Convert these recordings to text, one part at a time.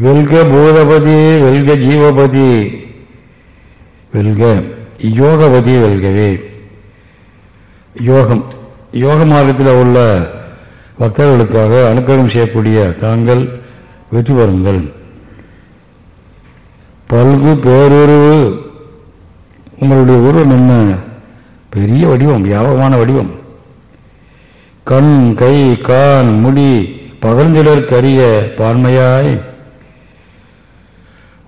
வெல்க பூதபதி வெல்க ஜீவபதி. வெல்க யோகபதி வெல்கவே. யோகம். யோக மார்க்கத்தில் உள்ள பக்தர்களுக்காக அனுக்கிரகம் செய்யக்கூடிய தாங்கள் வெற்றி பெறுங்கள். பல்கு பேருருவு. உங்களுடைய உருவம் என்ன? பெரிய வடிவம் வியாபகமான வடிவம். கண் கை கான் முடி பகர்ந்திடற்கரிய பான்மையாய்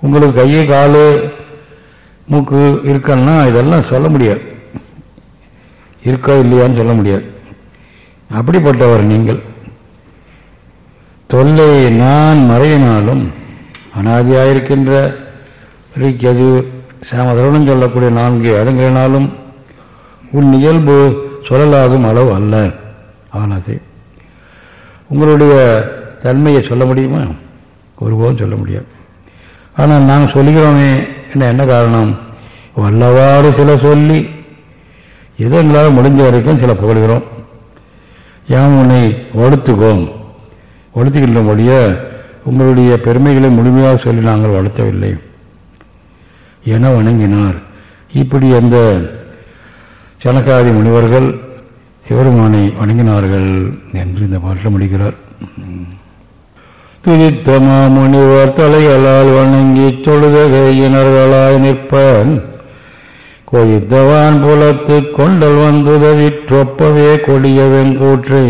உங்களுக்கு கை காலு மூக்கு இருக்கன்னா இதெல்லாம் சொல்ல முடியாது. இருக்கா இல்லையான்னு சொல்ல முடியாது. அப்படிப்பட்டவர் நீங்கள். தொல்லை நான் மறையினாலும் அனாதியாயிருக்கின்ற அது சாமதருடன் சொல்லக்கூடிய நான்கு இடங்களினாலும் உன் இயல்பு சொல்லலாகும் அளவு அல்ல. ஆனது உங்களுடைய தன்மையை சொல்ல முடியுமா? ஒருபோதும் சொல்ல முடியாது. ஆனால் நாங்கள் சொல்லிக்கிறோமே என்ன என்ன காரணம்? வல்லவாறு சில சொல்லி எது எங்களால் முடிஞ்ச வரைக்கும் சில புகழ்கிறோம். யாம் உன்னை வளர்த்துக்கோம் வளர்த்துக்கின்ற மொழிய உங்களுடைய பெருமைகளை முழுமையாக சொல்லி நாங்கள் வளர்த்தவில்லை. என வணங்கினார். இப்படி அந்த சனகாதி முனிவர்கள் சிவருமானை வணங்கினார்கள் என்று இந்த பாட்டில் முடிக்கிறார். துதித்த மாமுனிவர் தலைகளால் வணங்கி தொழுதகையினர்களாய் நிற்பன் கொய்தவான் புலத்து கொண்டல் வந்துதவிற்றொப்பவே கொடியவன் கூற்றி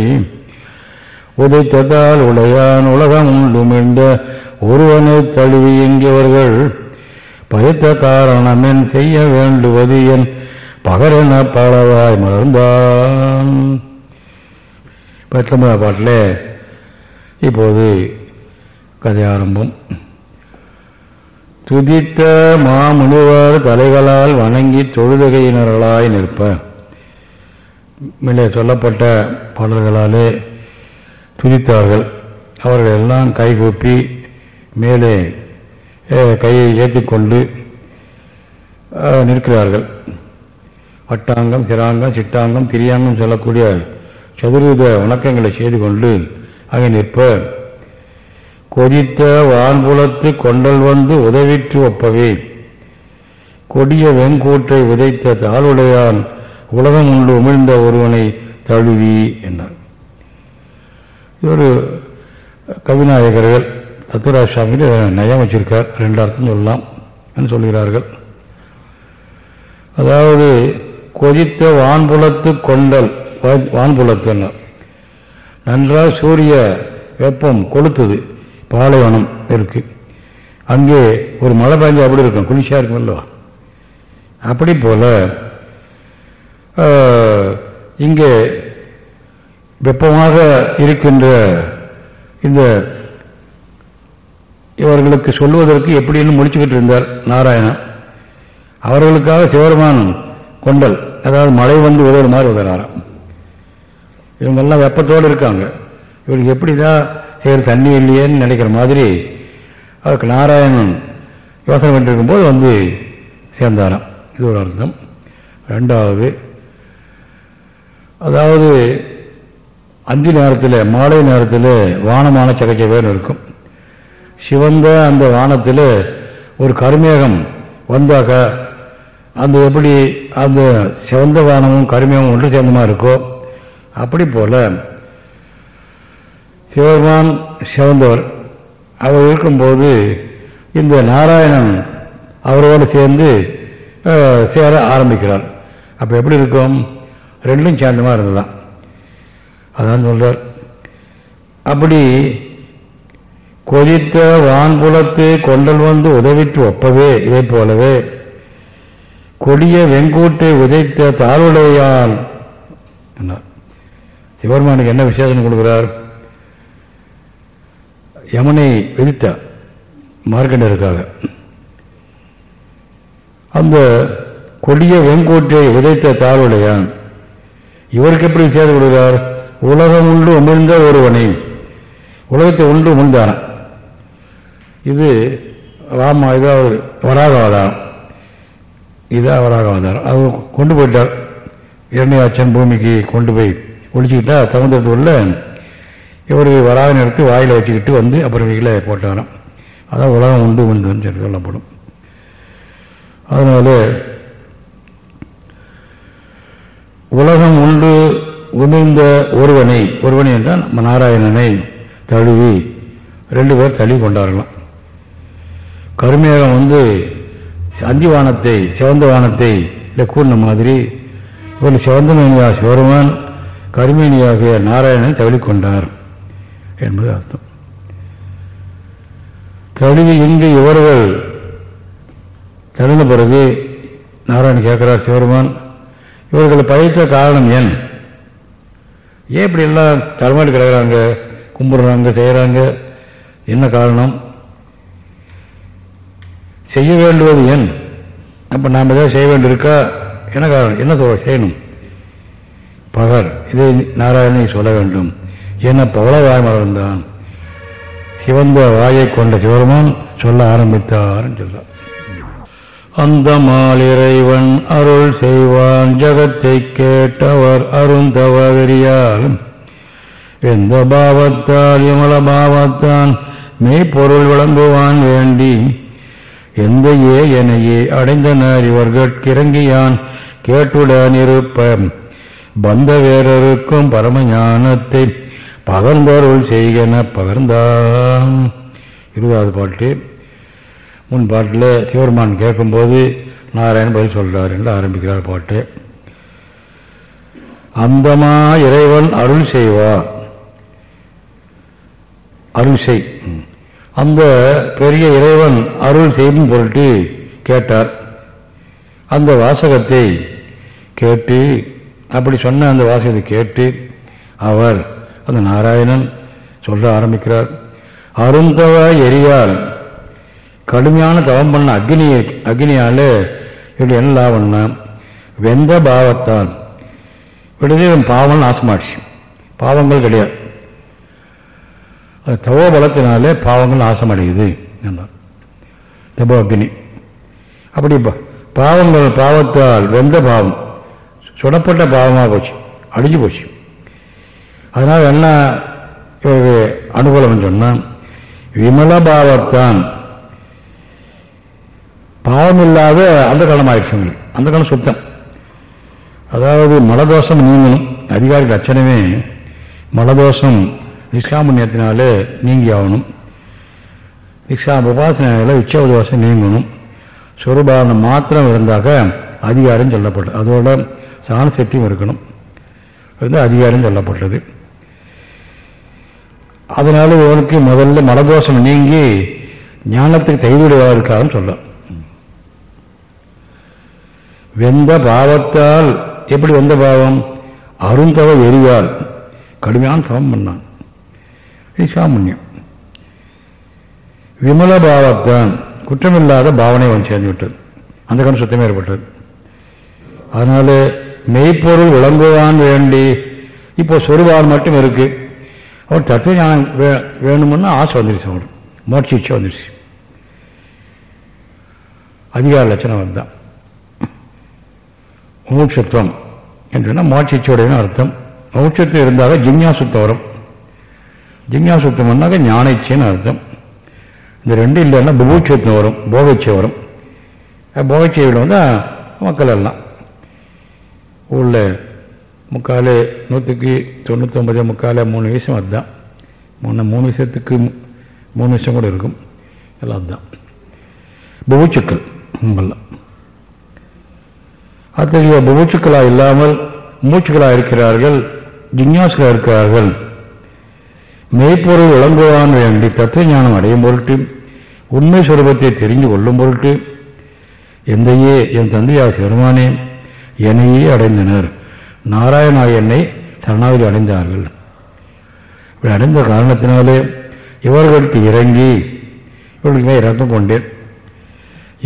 உதைத்ததால் உடையான் உலகம் உண்டுமிழ்ந்த ஒருவனை தழுவி என்கிறவர்கள் பறித்த காரணமென் செய்ய வேண்டுவது என் பகரென பலவாய் மலர்ந்தான் பத்தொன்பதாம் பாட்டில் இப்போது கதை ஆரம்பம் துதித்த மாமுனிவர் தலைகளால் வணங்கி தொழுதகையினர்களாய் நிற்ப. மேலே சொல்லப்பட்ட பாடல்களாலே துதித்தார்கள். அவர்கள் எல்லாம் கைகூப்பி மேலே கையை ஏற்றிக்கொண்டு நிற்கிறார்கள். வட்டாங்கம் சிராங்கம் சிட்டாங்கம் திரியாங்கம் சொல்லக்கூடிய சதுர்வித வணக்கங்களை செய்து கொண்டு அங்கே நிற்ப. கொதித்த வான்புலத்து கொண்டல் வந்து உதவிற்று ஒப்பவே. கொடிய வெங்கூற்றை உதைத்த தாளுடையான் உலகம் உண்டு உமிழ்ந்த ஒருவனை தழுவி என்றார். இது ஒரு கவிநாயகர்கள் தத்துவராஜ் நயம் வச்சிருக்கார். ரெண்டு அர்த்தம் சொல்லலாம் என்று சொல்கிறார்கள். அதாவது கொதித்த வான்புலத்து கொண்டல் வான்புலத்து நன்றாக சூரிய வெப்பம் கொளுத்துது. பாலைவனம் இருக்கு. அங்கே ஒரு மழை பெஞ்சா அப்படி இருக்கும். குளிர்ச்சியா இருக்கும் அல்லவா? அப்படி போல இங்கே வெப்பமாக இருக்கின்ற இந்த இவர்களுக்கு சொல்வதற்கு எப்படின்னு முடிச்சுக்கிட்டு இருந்தார் நாராயணன். அவர்களுக்காக சிவருமான் கொண்டல் அதாவது மழை வந்து உதவுற மாதிரி உதறாராம். இவங்கெல்லாம் வெப்பத்தோடு இருக்காங்க. இவருக்கு எப்படிதான் சரி தண்ணி இல்லையேன்னு நினைக்கிற மாதிரி அவருக்கு நாராயணன் யோசனை பண்ணிருக்கும்போது வந்து சேர்ந்தாராம். இது ஒரு அர்த்தம். ரெண்டாவது அதாவது அஞ்சு நேரத்தில் மாலை நேரத்தில் வானமான சகச்சவேன்னு இருக்கும். சிவந்த அந்த வானத்தில் ஒரு கருமேகம் வந்தாக்க அந்த எப்படி அந்த சிவந்த வானமும் கருமேகமும் ஒன்று சேர்ந்தமாக இருக்கோ அப்படி போல சிவபெருமான் சிவந்தவர். அவர் இருக்கும்போது இந்த நாராயணன் அவரோடு சேர்ந்து சேர ஆரம்பிக்கிறார். அப்போ எப்படி இருக்கும்? ரெண்டும் சேர்ந்தமாக மாதிரி இருந்ததுதான். அதான் சொல்றார். அப்படி கொதித்த வான்புலத்து கொண்டல் வந்து உதவிட்டு ஒப்பவே இதை போலவே கொடிய வெங்கூட்டை உதைத்த தாழ்வுடையான் சிவபெருமானுக்கு என்ன விசேஷம் கொடுக்கிறார்? யமனை விதித்தார் மார்க்கண்டருக்காக. அந்த கொடிய வெங்கோட்டை விதைத்த தாழ்வுடையான் இவருக்கு எப்படி விசேஷம் கொடுக்கிறார்? உலகம் உண்டு உமிழ்ந்த ஒருவனை உலகத்தை உண்டு உமிழ்ந்தான இது ராம இதாவது வராக அவதாரம் இதான் வராக அவதாரம் அது கொண்டு போயிட்டார். இரண்டையாச்சன் பூமிக்கு கொண்டு போய் ஒழிச்சுக்கிட்டா உள்ள இவர் வராத நேரத்து வாயில் வச்சுக்கிட்டு வந்து அப்புறம் வீட்டில் போட்டாராம். அதான் உலகம் உண்டு உண்டுன்னு சொல்லி சொல்லப்படும். அதனால உலகம் உண்டு உமிழ்ந்த ஒருவனை ஒருவனை என்றால் நம்ம நாராயணனை தழுவி ரெண்டு பேர் தழுவி கொண்டார்களாம். கருமேகம் வந்து அந்தி வானத்தை சிவந்த வானத்தை இல்லை கூடின மாதிரி ஒரு சிவந்தமேனியா சிவருமான் கருமேனியாகிய நாராயணனை தழுவி கொண்டார். என்பது அர்த்தம் தழுவி இங்கு இவர்கள் தழுந்த பிறகு நாராயணன் கேட்கிறார் சிவருமான் இவர்களை பயிற்ற காரணம் ஏன்? ஏன் இப்படி எல்லாம் தலைமாடி கிடக்கிறாங்க கும்பிடுறாங்க செய்கிறாங்க? என்ன காரணம்? செய்ய வேண்டுவது ஏன்? அப்போ நாம் ஏதாவது செய்ய வேண்டியிருக்கா? என்ன காரணம்? என்ன சொல்ல செய்யணும்? பகர் இதை நாராயணனை சொல்ல வேண்டும். என்ன பவள வாய் மறந்தான் சிவந்த வாயை கொண்ட சிவருமான் சொல்ல ஆரம்பித்தார் சொல்ல அந்த மாலிறைவன் அருள் செய்வான் ஜகத்தை கேட்டவர் அருந்தவரியால் எந்த பாவத்தால் இமல பாவத்தான் மெய்ப்பொருள் விளங்குவான் வேண்டி. எந்த ஏ எனையே அடைந்தனர் இவர்கட்கிறங்கியான் கேட்டுடன் இருப்ப. பந்த வேறருக்கும் பரமஞானத்தை பகர்ந்தோருள் செய்கன பகர்ந்தான் இருபதாவது பாட்டு. முன் பாட்டில் சிவருமான் கேட்கும்போது நாராயணன் பதில் சொல்கிறார் என்று ஆரம்பிக்கிறார் பாட்டு. அந்தமா இறைவன் அருள் செய்வா. அருள் செய். அந்த பெரிய இறைவன் அருள் செய்யும் பொருட்டு கேட்டார். அந்த வாசகத்தை கேட்டு அப்படி சொன்ன அந்த வாசகத்தை கேட்டு அவர் அந்த நாராயணன் சொல்ல ஆரம்பிக்கிறார். அருந்தவ எரியால் கடுமையான தவம் பண்ண அக்னி அக்னியால் இப்படி என்ன லாபம்னா வெந்த பாவத்தால் விடுதலை பாவம் நாசமாச்சு. பாவங்கள் கிடையாது. அது தவோ பலத்தினாலே பாவங்கள் நாசமடையுது என்றார் தபோ அக்னி. அப்படி பாவங்கள் பாவத்தால் வெந்த பாவம் சுடப்பட்ட பாவமாக போச்சு அடிஞ்சு போச்சு. அதனால் என்ன அனுகூலம் சொன்னால் விமல பாவத்தான். பாவம் இல்லாத அந்த காலம் ஆயிடுச்சு அந்த காலம் சுத்தம். அதாவது மலதோஷம் நீங்கணும். அதிகாரி லட்சணமே மலதோஷம் நிஷ்காமண்யத்தினாலே நீங்கி ஆகணும் நிஷ்கா உபாசனையில் உச்சவ தோஷம் நீங்கணும். சுரபானம் மாத்திரம் இருந்தாக்க அதிகாரம் சொல்லப்பட்டது. அதோட சாண சக்தியும் இருக்கணும் வந்து அதிகாரம் சொல்லப்பட்டது. அதனால இவனுக்கு முதல்ல மலதோஷம் நீங்கி ஞானத்துக்கு தைவிடுவதற்காக சொல்ல வெந்த பாவத்தால் எப்படி வெந்த பாவம்? அருந்தவ எரிவால் கடுமையான சமம் பண்ணான். சாமன்யம் விமல பாவத்தான். குற்றமில்லாத பாவனை வந்து சேர்ந்து விட்டது அந்த கண் சுத்தமே ஏற்பட்டது. அதனால மெய்ப்பொருள் விளங்குவான் வேண்டி இப்போ சொருவான் மட்டும் இருக்கு. அவர் தத்துவ ஞானம் வேணும்னு ஆசை வந்துருச்சு அவர் மோட்சி இச்சை வந்துருச்சு. அதிகார லட்சணம் அதுதான் மூட்சத்துவம் என்றுன்னா மோட்சிச்சோடையன்னு அர்த்தம். மோட்சத்து இருந்தாக ஜிஞ்ஞாசுத்தம் வரும். ஜிஞ்ஞாசுத்தம்னாக்க ஞானச்சேன்னு அர்த்தம். இந்த ரெண்டு இல்லைன்னா புபூட்சத்துவம் வரும் போகச்சை வரும். போகச்சையில் வந்தால் மக்கள் எல்லாம். உள்ள முக்கால் நூற்றுக்கு தொண்ணூற்றொம்பது முக்கால் மூணு விஷயம் அதுதான். மூணு மூணு விஷயத்துக்கு மூணு விஷயம் கூட இருக்கும். எல்லாம் அதுதான். புபூச்சுக்கள் உங்கள்லாம் அத்தகைய புபூச்சுக்களாக இல்லாமல் மூச்சுக்களாக இருக்கிறார்கள் ஜிஞ்ஞாசுகளாக இருக்கிறார்கள். மெய்ப்பொருள் விளங்குவான் வேண்டி தத்துவ ஞானம் அடையும் பொருட்டு உண்மை சுரூபத்தை தெரிந்து கொள்ளும் பொருட்டு எந்தையே என் தந்தையார் சிவருமானே என்னையே அடைந்தனர். நாராயணாயனை என்னை சரணாகதி அடைந்தார்கள். இப்படி அடைந்த காரணத்தினாலே இவர்களுக்கு இறங்கி இவர்களுக்கு மேல் இறக்கம் கொண்டேன்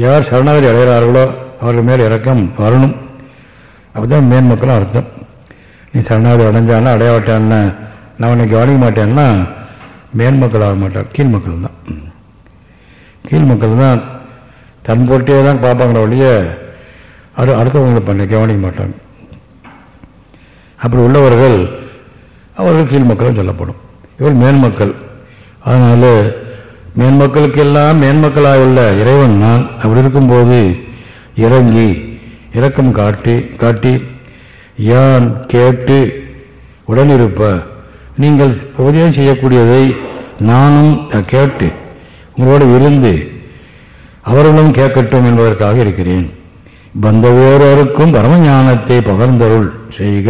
யார் சரணாகதி அடைகிறார்களோ அவர்கள் மேல் இறக்கம் வரணும். அப்படிதான் மேன்மக்களும் அர்த்தம். நீ சரணாகதி அடைஞ்சானா அடையாவிட்டான்னா நான் உன்னை கவனிக்க மாட்டேன்னா மேன்மக்கள் ஆக மாட்டார் கீழ் மக்கள் தான். கீழ் மக்கள் தான் தன் போட்டே தான் பார்ப்பாங்களே ஒழிய அது அடுத்தவங்களை பண்ண கவனிக்க மாட்டாங்க. அப்படி உள்ளவர்கள் அவர்கள் கீழ் மக்களும் சொல்லப்படும். இவர்கள் மேன்மக்கள் அதனால மேன்மக்களுக்கெல்லாம் மேன்மக்களாக உள்ள இறைவன் நான். அப்படி இருக்கும்போது இறங்கி இரக்கம் காட்டி காட்டி யான் கேட்டு உடனிருப்ப நீங்கள் உபதேசம் செய்யக்கூடியதை நானும் கேட்டு உங்களோடு இருந்து அவர்களும் கேட்கட்டும் என்பதற்காக இருக்கிறேன். வந்தவோரோருக்கும் பரமஞானத்தை பகர்ந்தருள் செய்க.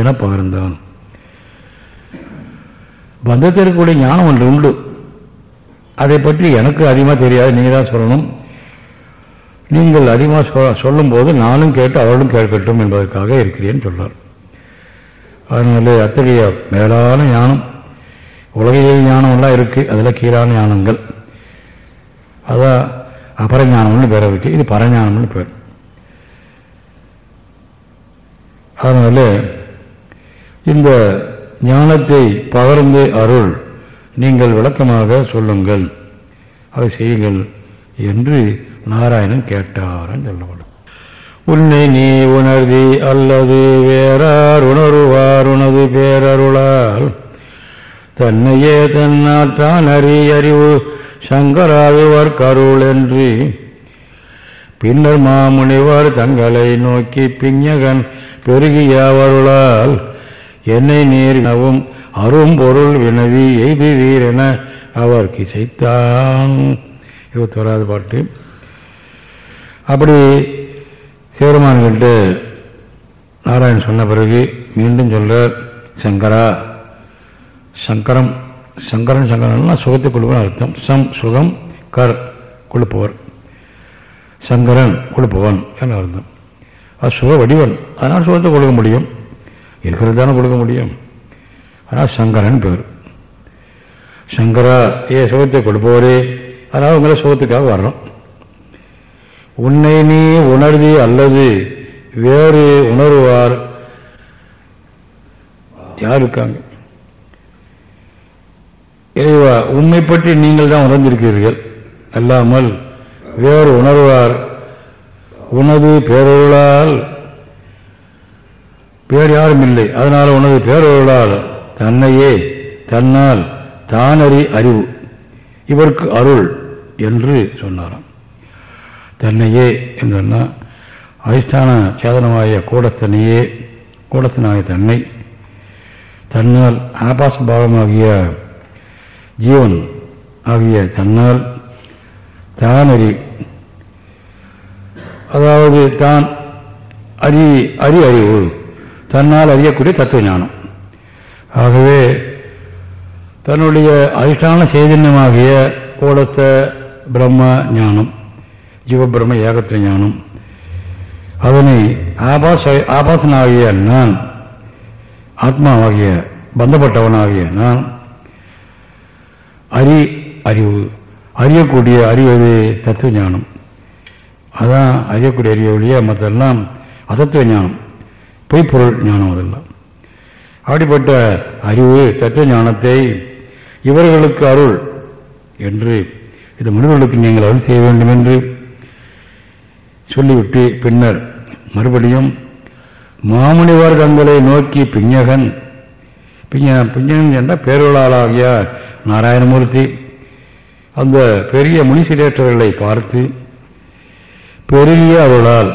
என பகிர்ந்தான் பந்தத்திற்குரிய ஞானம் ஒன்று உண்டு. அதை பற்றி எனக்கு அதிகமாக தெரியாது நீங்கள் தான் சொல்லணும். நீங்கள் அதிகமாக சொல்லும் போது நானும் கேட்டு அவர்களும் கேட்கட்டும் என்பதற்காக இருக்கிறேன் சொல்றார் அதனால அத்தகைய மேலான ஞானம் உலகியல் ஞானம் எல்லாம் இருக்கு அதில் கீழான ஞானங்கள். அதான் அபரஞானம்னு பேர் இருக்கு இது பரஞானம்னு பேர். அதனால இந்த ஞானத்தை பகர்ந்து அருள் நீங்கள் விளக்கமாக சொல்லுங்கள். அதை செய்யுங்கள் என்று நாராயணன் கேட்டாரன் சொல்லப்படும். உன்னை நீ உணர்தி அல்லது வேறார் உணர்வார் உனது பேரருளால். தன்னையே தன்னாற்றான் அறி அறிவு சங்கராகுவர் கருள் என்று. பின்னர் மாமுனிவர் தங்களை நோக்கி பிஞகன் பெருகியவருளால் என்னை நேரினவும் அரும்பொருள் வினவி எய்துவீர் என அவர் கிசைத்தான். இருபத்தோராது பாட்டு. அப்படி சிவருமான்கிட்ட நாராயணன் சொன்ன பிறகு மீண்டும் சொல்ற சங்கரா சங்கரம் சங்கரன் சங்கரன்னா சுகத்தை கொடுப்பவன் அர்த்தம். சம் சுகம் கர் கொடுப்பவர் சங்கரன் கொடுப்பவன் என அர்த்தம். அது சுக வடிவன். அதனால் சுகத்தை கொடுக்க முடியும். இருக்கிறது தானே கொடுக்க முடியும்? ஆனால் சங்கரன் பேர். சங்கரா ஏ சுகத்தை கொடுப்பவரே. அதனால் உங்களை சுகத்துக்காக வர்றோம். உன்னை நீ உணர்தி அல்லது வேறு உணர்வார் யார் இருக்காங்க இறைவா உண்மை பற்றி நீங்கள் தான் உணர்ந்திருக்கிறீர்கள். அல்லாமல் வேறு உணர்வார். உனது பேரொருளால் பேர் யாரும் இல்லை. அதனால் உனது பேரொருளால் தன்னையே தன்னால் தானறி அறிவு இவருக்கு அருள் என்று சொன்னாராம். தன்னையே என்று அதிஷ்டான சேதனமாகிய கூடத்தனையே கூடத்தனாகிய தன்னை தன்னால் ஆபாச பாகமாகிய ஜீவன் ஆகிய தன்னால் தானறி அதாவது தான் அறி அறி அறிவு. தன்னால் அறியக்கூடிய தத்துவ ஞானம். ஆகவே தன்னுடைய அதிஷ்டான சைதன்யமாகிய கோலத்த பிரம்ம ஞானம் ஜீவபிரம்ம ஏகத்துவ ஞானம் அதனை ஆபாச ஆபாசனாகிய நான் ஆத்மாவாகிய பந்தப்பட்டவனாகிய நான் அறி அறிவு அறியக்கூடிய அறிவது தத்துவ ஞானம். அதான் அறியக்கூடிய அறியவழிய மற்றெல்லாம் அதத்துவ ஞானம். பொய்ப்பொருள் ஞானம் அதெல்லாம் அப்படிப்பட்ட அறிவு தத்துவ ஞானத்தை இவர்களுக்கு அருள் என்று இந்த மனிதர்களுக்கு நீங்கள் அருள் செய்ய வேண்டும் என்று சொல்லிவிட்டு பின்னர் மறுபடியும் மாமுனிவர் தங்களை நோக்கி பிஞகன் பிஞ பிஞகன் என்ற பேரொழாளாகிய நாராயணமூர்த்தி அந்த பெரிய முனிசிலேற்றர்களை பார்த்து பெரிய அருளால்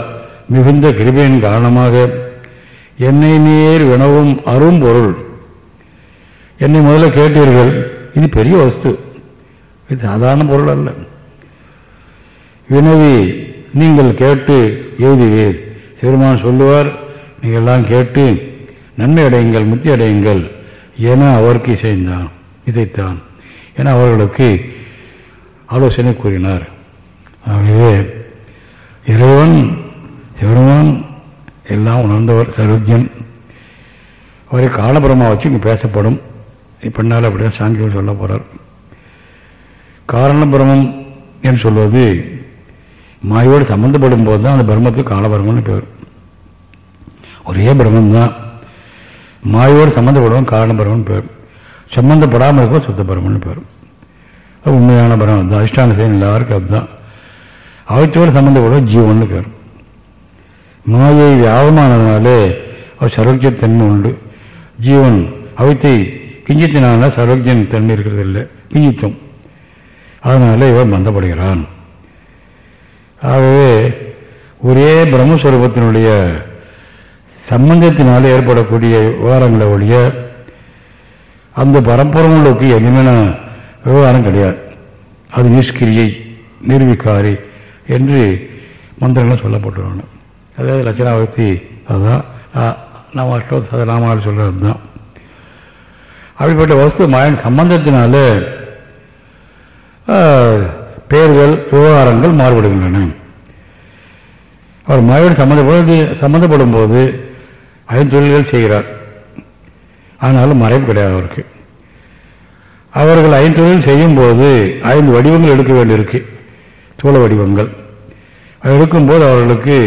மிகுந்த கிருபையின் காரணமாக என்னை நீர் வினவும் அரும்பொருள். என்னை முதல்ல கேட்டீர்கள். இது பெரிய வஸ்து. இது சாதாரண பொருள் அல்ல. வினவி நீங்கள் கேட்டு எழுதுவீர். சிறுமான் சொல்லுவார் நீங்கள் எல்லாம் கேட்டு நன்மை அடையுங்கள் முத்தி அடையுங்கள் என அவருக்கு இசைந்தான். இசைத்தான். என அவர்களுக்கு ஆலோசனை கூறினார். ஆகவே இறைவன் சிவருமான் எல்லாம் உணர்ந்தவர் சருஜன் அவரை காலபுரமாக வச்சு இங்கே பேசப்படும். பின்னால் அப்படிதான் சாங்கியம் சொல்ல போகிறார் காரணபிரமம் என்று சொல்வது மாயோடு சம்மந்தப்படும் போது தான் அந்த பிரம்மத்துக்கு காலபிரமம்னு பேர். ஒரே பிரம்மம் தான் மாயோடு சம்மந்தப்படுவோம் காரணபிரமன் பேர். சம்மந்தப்படாமல் இருக்க சுத்த பிரம்மன் பேர். உண்மையான பிரமம் தான் அதிஷ்டான செயல் எல்லாருக்கும் அதுதான். அவற்றோடு சம்மந்தப்படுவோம் ஜீவன் பேர். மாயை வியாபமானதுனாலே அவர் சரோக்கியத்தன்மை உண்டு. ஜீவன் அவைத்தை கிஞ்சித்தினால சரோக்கியன் தன்மை இருக்கிறது இல்லை கிஞ்சித்தம். அதனால இவன் மந்தப்படுகிறான். ஆகவே ஒரே பிரம்மஸ்வரூபத்தினுடைய சம்பந்தத்தினால ஏற்படக்கூடிய விவகாரங்களை ஒழிய அந்த பரம்பரங்களுக்கு எளிமையான விவகாரம் கிடையாது. அது நிஷ்கிரியை நிர்விகாரி என்று மந்திரங்கள் சொல்லப்பட்டுள்ளன. அதாவது லட்சணாவர்த்தி அதுதான். நாம் அஷ்டோத் சதநாமாவில் சொல்கிறது தான் அப்படிப்பட்ட வஸ்து மாயன் சம்பந்தத்தினால பெயர்கள் விவகாரங்கள் மாறுபடுகின்றன. அவர் மாயோடு சம்மந்தப்படு சம்மந்தப்படும் போது ஐந்தொழில்கள் செய்கிறார். ஆனாலும் மறைப்பு கிடையாது அவருக்கு. அவர்கள் ஐந்தொழில் செய்யும் போது ஐந்து வடிவங்கள் எடுக்க வேண்டியிருக்கு. சூழ வடிவங்கள். எடுக்கும்போது அவர்களுக்கு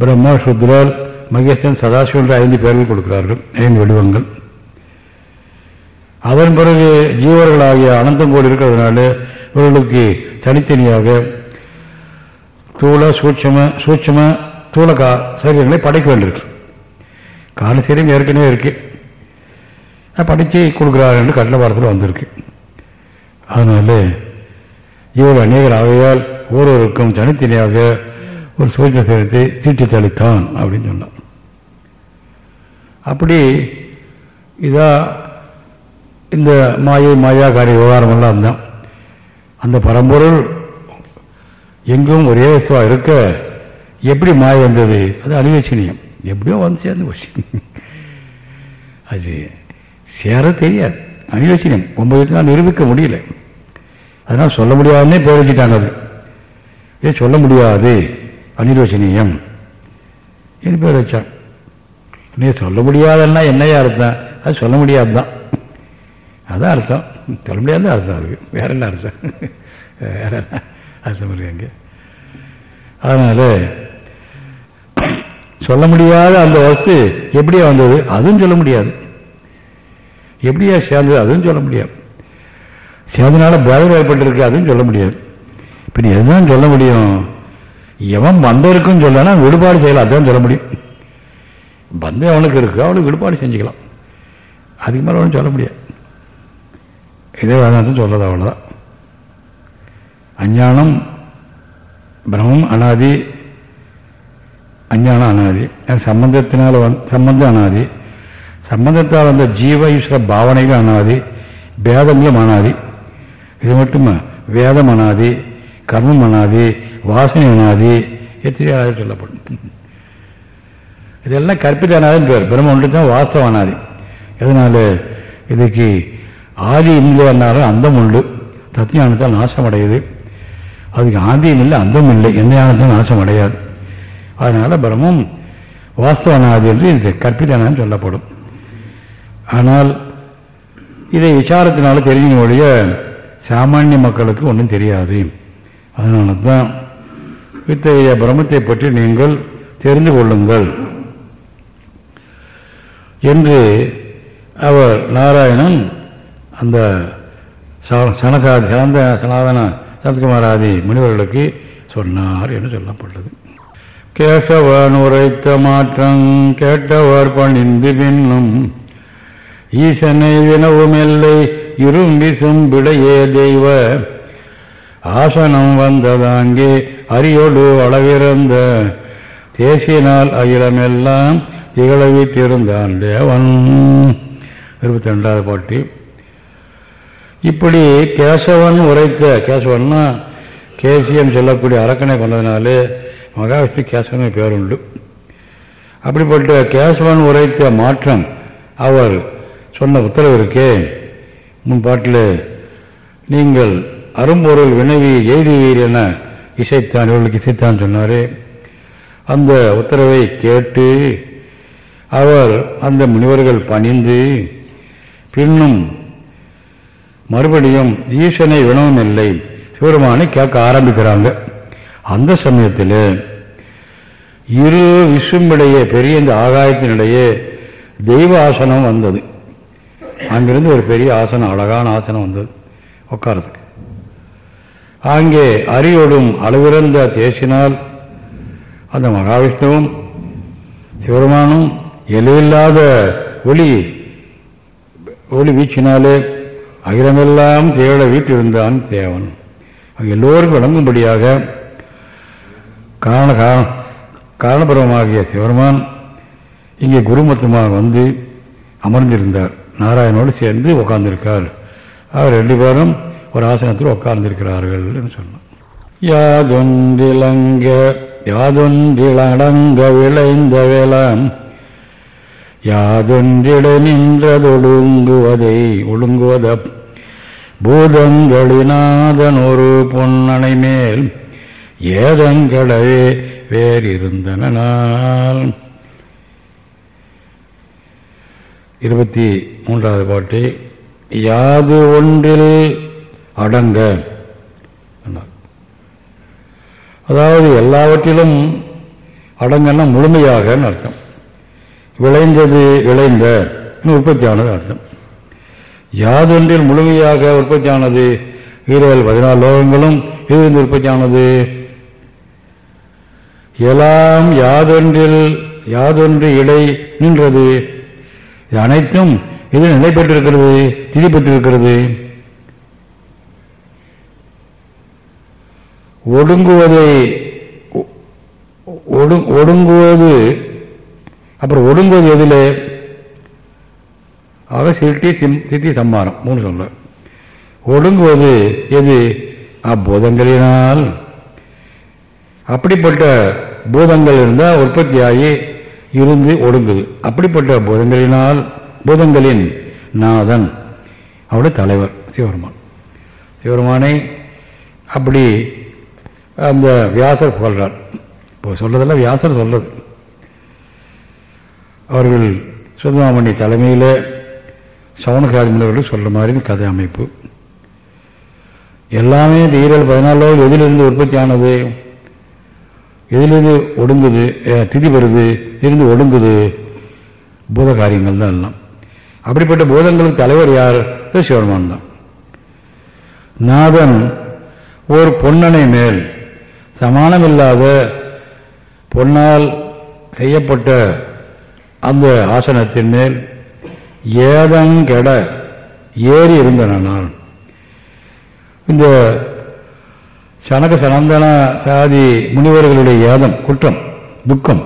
பிரம்மா சுத்ரால் மகேசன் சதாசிவன் என்று ஐந்து பேர்கள் கொடுக்கிறார்கள் ஐந்து வடிவங்கள். அதன் பிறகு ஜீவர்களாகிய அனந்தங்கோடு இருக்கிறதுனால இவர்களுக்கு தனித்தனியாக தூள சூட்சம சூட்சம தூள கா சரீரங்களை படைக்க வேண்டியிருக்கு. கால சரீரம் ஏற்கனவே இருக்கு. படித்து கொடுக்குறாரு என்று கட்டளபாரத்தில் வந்திருக்கு. அதனால இவர்கள் அநேகர் ஆகையால் ஒருவருக்கும் தனித்தனியாக ஒரு சூரிய சேரத்தை தீட்டி அப்படின்னு சொன்னான். அப்படி இதா இந்த மாயை மாயா விவகாரமெல்லாம் விவகாரம் தான் அந்த பரம்பொருள் எங்கும் ஒரே சுவா இருக்க எப்படி மாய வந்தது? அது அனிவேச்சனியம். எப்படியோ வந்து சேர்ந்து போச்சு. அது சேர தெரியாது. அனிவேச்சனியம். ஒன்பது நான் நிரூபிக்க முடியல. அதனால் சொல்ல முடியாதுன்னே பேர் வச்சுட்டாங்க அது. ஏ சொல்ல முடியாது. அனிர்வச்சனீயம் என்று பேர் வச்சான். நீ சொல்ல முடியாதுன்னா என்னையா அர்த்தம்? அது சொல்ல முடியாது தான் அதான் அர்த்தம். சொல்ல முடியாது அர்த்தம் அதுக்கு வேற என்ன அர்த்தம்? வேற என்ன அர்த்தம் இருக்காங்க அதனால சொல்ல முடியாத அந்த வசதி எப்படியா வந்தது? அதுவும் சொல்ல முடியாது. எப்படியா சேர்ந்தது? அதுவும் சொல்ல முடியாது. சேர்ந்தனால பேதம் ஏற்பட்டிருக்கு அதுவும் சொல்ல முடியாது. இப்போ எதுதான் சொல்ல முடியும்? எவன் பந்தம் சொல்லனா விடுபாடு செய்யலாம் அதான் சொல்ல முடியும். பந்தம் அவனுக்கு இருக்கு அவனுக்கு விடுபாடு செஞ்சுக்கலாம். அதுக்கு மேலே அவனு சொல்ல முடியாது. இதே வேதாந்தம் சொல்றது அவ்வளோதான் அஞ்ஞானம் பிரம்மம் அனாதி அஞ்ஞானம் அனாதி. சம்பந்தத்தினால் வந் சம்பந்தம் அனாதி. சம்பந்தத்தால் வந்த ஜீவ ஈஸ்வர பாவனைகள் அனாதி. பேதங்களும் அனாதி. இது மட்டுமா? வேதம் அனாதி. கர்மம் அனாதி வாசனை அனாதி எத்தனையோ சொல்லப்படும். இதெல்லாம் கற்பித அனாதின்னு பேர். பிரம்ம ஒன்று தான் வாஸ்தவ அனாதி எதனால? இதுக்கு ஆதி இல்லைன்னாலும் அந்தம் உண்டு. தத்தியானத்தால் நாசம் அடையுது அதுக்கு ஆதியும் இல்லை அந்தம் இல்லை. எந்த ஞானத்தால் நாசம் அடையாது அதனால பிரம்மம் வாஸ்தவ அனாதி என்று இது கற்பிதனான்னு சொல்லப்படும். ஆனால் இதை விசாரத்தினால தெரிஞ்ச ஒழிய சாமானிய மக்களுக்கு ஒன்றும் தெரியாது. அதனால தான் இத்தகைய பிரம்மத்தை பற்றி நீங்கள் தெரிந்து கொள்ளுங்கள். என்று அவர் நாராயணன் அந்த சனகாதி சனந்த சனாதன சனத்குமாராதி முனிவர்களுக்கு சொன்னார் என்று சொல்லப்பட்டது. கேசவன் உரைத்த மாற்றம் கேட்டவர் பணிந்து பின்னும் ஈசனை வினவும் எல்லை இரும்பி விடையே தெய்வ. ஆசனம் வந்ததாங்கே அரியோடு அளவிறந்த தேசினால் அகிலமெல்லாம் திகழவிட்டிருந்தான் தேவன். இருபத்தி ரெண்டாவது பாட்டி. இப்படி கேசவன் உரைத்த கேசவன்னா கேசியம் சொல்லக்கூடிய அரக்கனை கொண்டதுனாலே மகாவிஷ்ணு கேசவன் பேருண்டு. அப்படிப்பட்ட கேசவன் உரைத்த மாற்றம் அவர் சொன்ன உத்தரவு இருக்கே. முன் பாட்டில் நீங்கள் அரும்பொருள் வினவி எய்துவீர் என இசைத்தான் இவர்களுக்கு இசைத்தான் சொன்னார். அந்த உத்தரவை கேட்டு அவர் அந்த முனிவர்கள் பணிந்து பின்னும் மறுபடியும் ஈசனை வினவும் இல்லை சிவருமானை கேட்க ஆரம்பிக்கிறாங்க. அந்த சமயத்தில் இரு விசும்பிடையே பெரிய இந்த ஆகாயத்தினிடையே தெய்வ ஆசனம் வந்தது. அங்கிருந்து ஒரு பெரிய ஆசனம் அழகான ஆசனம் வந்தது உட்காரத்துக்கு அங்கே அறிவொடும் அளவிறந்த தேசினால் அந்த மகாவிஷ்ணுவும் சிவருமானும் எல்லையில்லாத ஒளி ஒளி வீச்சினாலே அகிலமெல்லாம் தேட வீட்டிருந்தான் தேவன். எல்லோருக்கும் விளங்கும்படியாக காரண காரணபுரமாகிய சிவருமான் இங்கே குருமத்தமாக வந்து அமர்ந்திருந்தார். நாராயணோடு சேர்ந்து உட்கார்ந்திருக்கார் அவர் ரெண்டு பேரும் ஒரு ஆசனத்தில் உட்கார்ந்திருக்கிறார்கள் என்று சொன்னார் யாதொன்றிலங்க யாதொன்றிலடங்க விளைந்த வேளாம் யாதொன்றிட நின்றதொடுங்குவதை ஒழுங்குவத பூதங்களினாதன் ஒரு பொன்னணை மேல் ஏதங்களவே வேறிருந்தனால் இருபத்தி மூன்றாவது பாட்டு யாது ஒன்றில் அடங்க அதாவது எல்லாவற்றிலும் அடங்கன்னா முழுமையாக அர்த்தம். விளைந்தது விளைந்த உற்பத்தியானது அர்த்தம். யாதொன்றில் முழுமையாக உற்பத்தியானது ஈரல் பதினாலு லோகங்களும் இருந்து உற்பத்தியானது. எல்லாம் யாதொன்றில் யாதொன்று இடை நின்றது. இது அனைத்தும் இது நிலை பெற்றிருக்கிறது திதி பெற்றிருக்கிறது ஒடுங்குவதை ஒடுங்குவது அப்புறம் ஒடுங்குவது எதில்? ஆக சிட்டி சித்தி சம்மாரம் மூணு சொல்ல. ஒடுங்குவது எது? அப்பூதங்களினால். அப்படிப்பட்ட பூதங்கள் இருந்தால் உற்பத்தியாகி இருந்து ஒடுங்குது. அப்படிப்பட்ட பூதங்களினால் பூதங்களின் நாதன் அவருடைய தலைவர் சிவபெருமான். சிவபெருமானை அப்படி அந்த வியாசர் புகழ்றார். இப்போ சொல்றதெல்லாம் வியாசர் சொல்றது. அவர்கள் சுதமாமணி தலைமையில் சவணகாதி முன்னவர்கள் சொல்ற மாதிரி கதை அமைப்பு. எல்லாமே இந்த ஈரல் பதினாலு எதிலிருந்து உற்பத்தி ஆனது எதிலிருந்து ஒடுங்குது திதி வருது இருந்து ஒடுங்குது பூத காரியங்கள் தான் எல்லாம். அப்படிப்பட்ட பூதங்களுக்கு தலைவர் யார்? சிவருமான் தான். நாதன் ஒரு பொன்னனை மேல் சமானமில்லாத பொன்னால் செய்யப்பட்ட அந்த ஆசனத்தின் மேல் ஏதங்கெட ஏறி இருந்தன நான். இந்த சனக சனந்தன சாதி முனிவர்களுடைய ஏதம் குற்றம் துக்கம்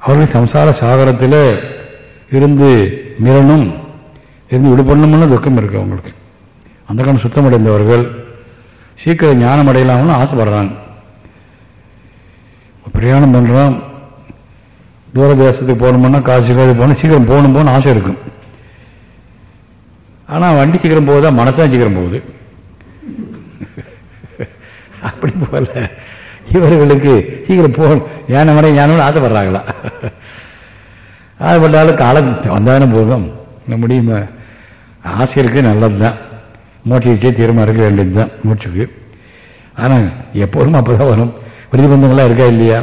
அவர்கள் சம்சார சாகரத்தில் இருந்து மிரணும் இருந்து விடுபடணும்னு துக்கம் இருக்கு அவங்களுக்கு. அந்த காலம் சுத்தமடைந்தவர்கள் சீக்கிரம் ஞானம் அடையலாம்னு ஆசைப்படுறாங்க. பிரயாணம் பண்ணுறோம் தூர தேசத்துக்கு போகணும்னா காசு காசு போகணும். சீக்கிரம் போகணும் போகணும் ஆசை இருக்கும். ஆனால் வண்டி சீக்கிரம் போகுதா? மனசாக சீக்கிரம் போகுது. அப்படி போல இவர்களுக்கு சீக்கிரம் போகணும். ஞானம் அடைய ஞானம் ஆசைப்படுறாங்களா? ஆசைப்பட்டாலும் காலம் வந்தாலும் போதும். முடியுமா? ஆசை இருக்கு நல்லது தான் மூச்சு தீரமாக இருக்க வேண்டியது தான் மூச்சுக்கு. ஆனால் எப்போதும் அப்போ தான் வரும். பிரதிபந்தங்கள்லாம் இருக்கா இல்லையா?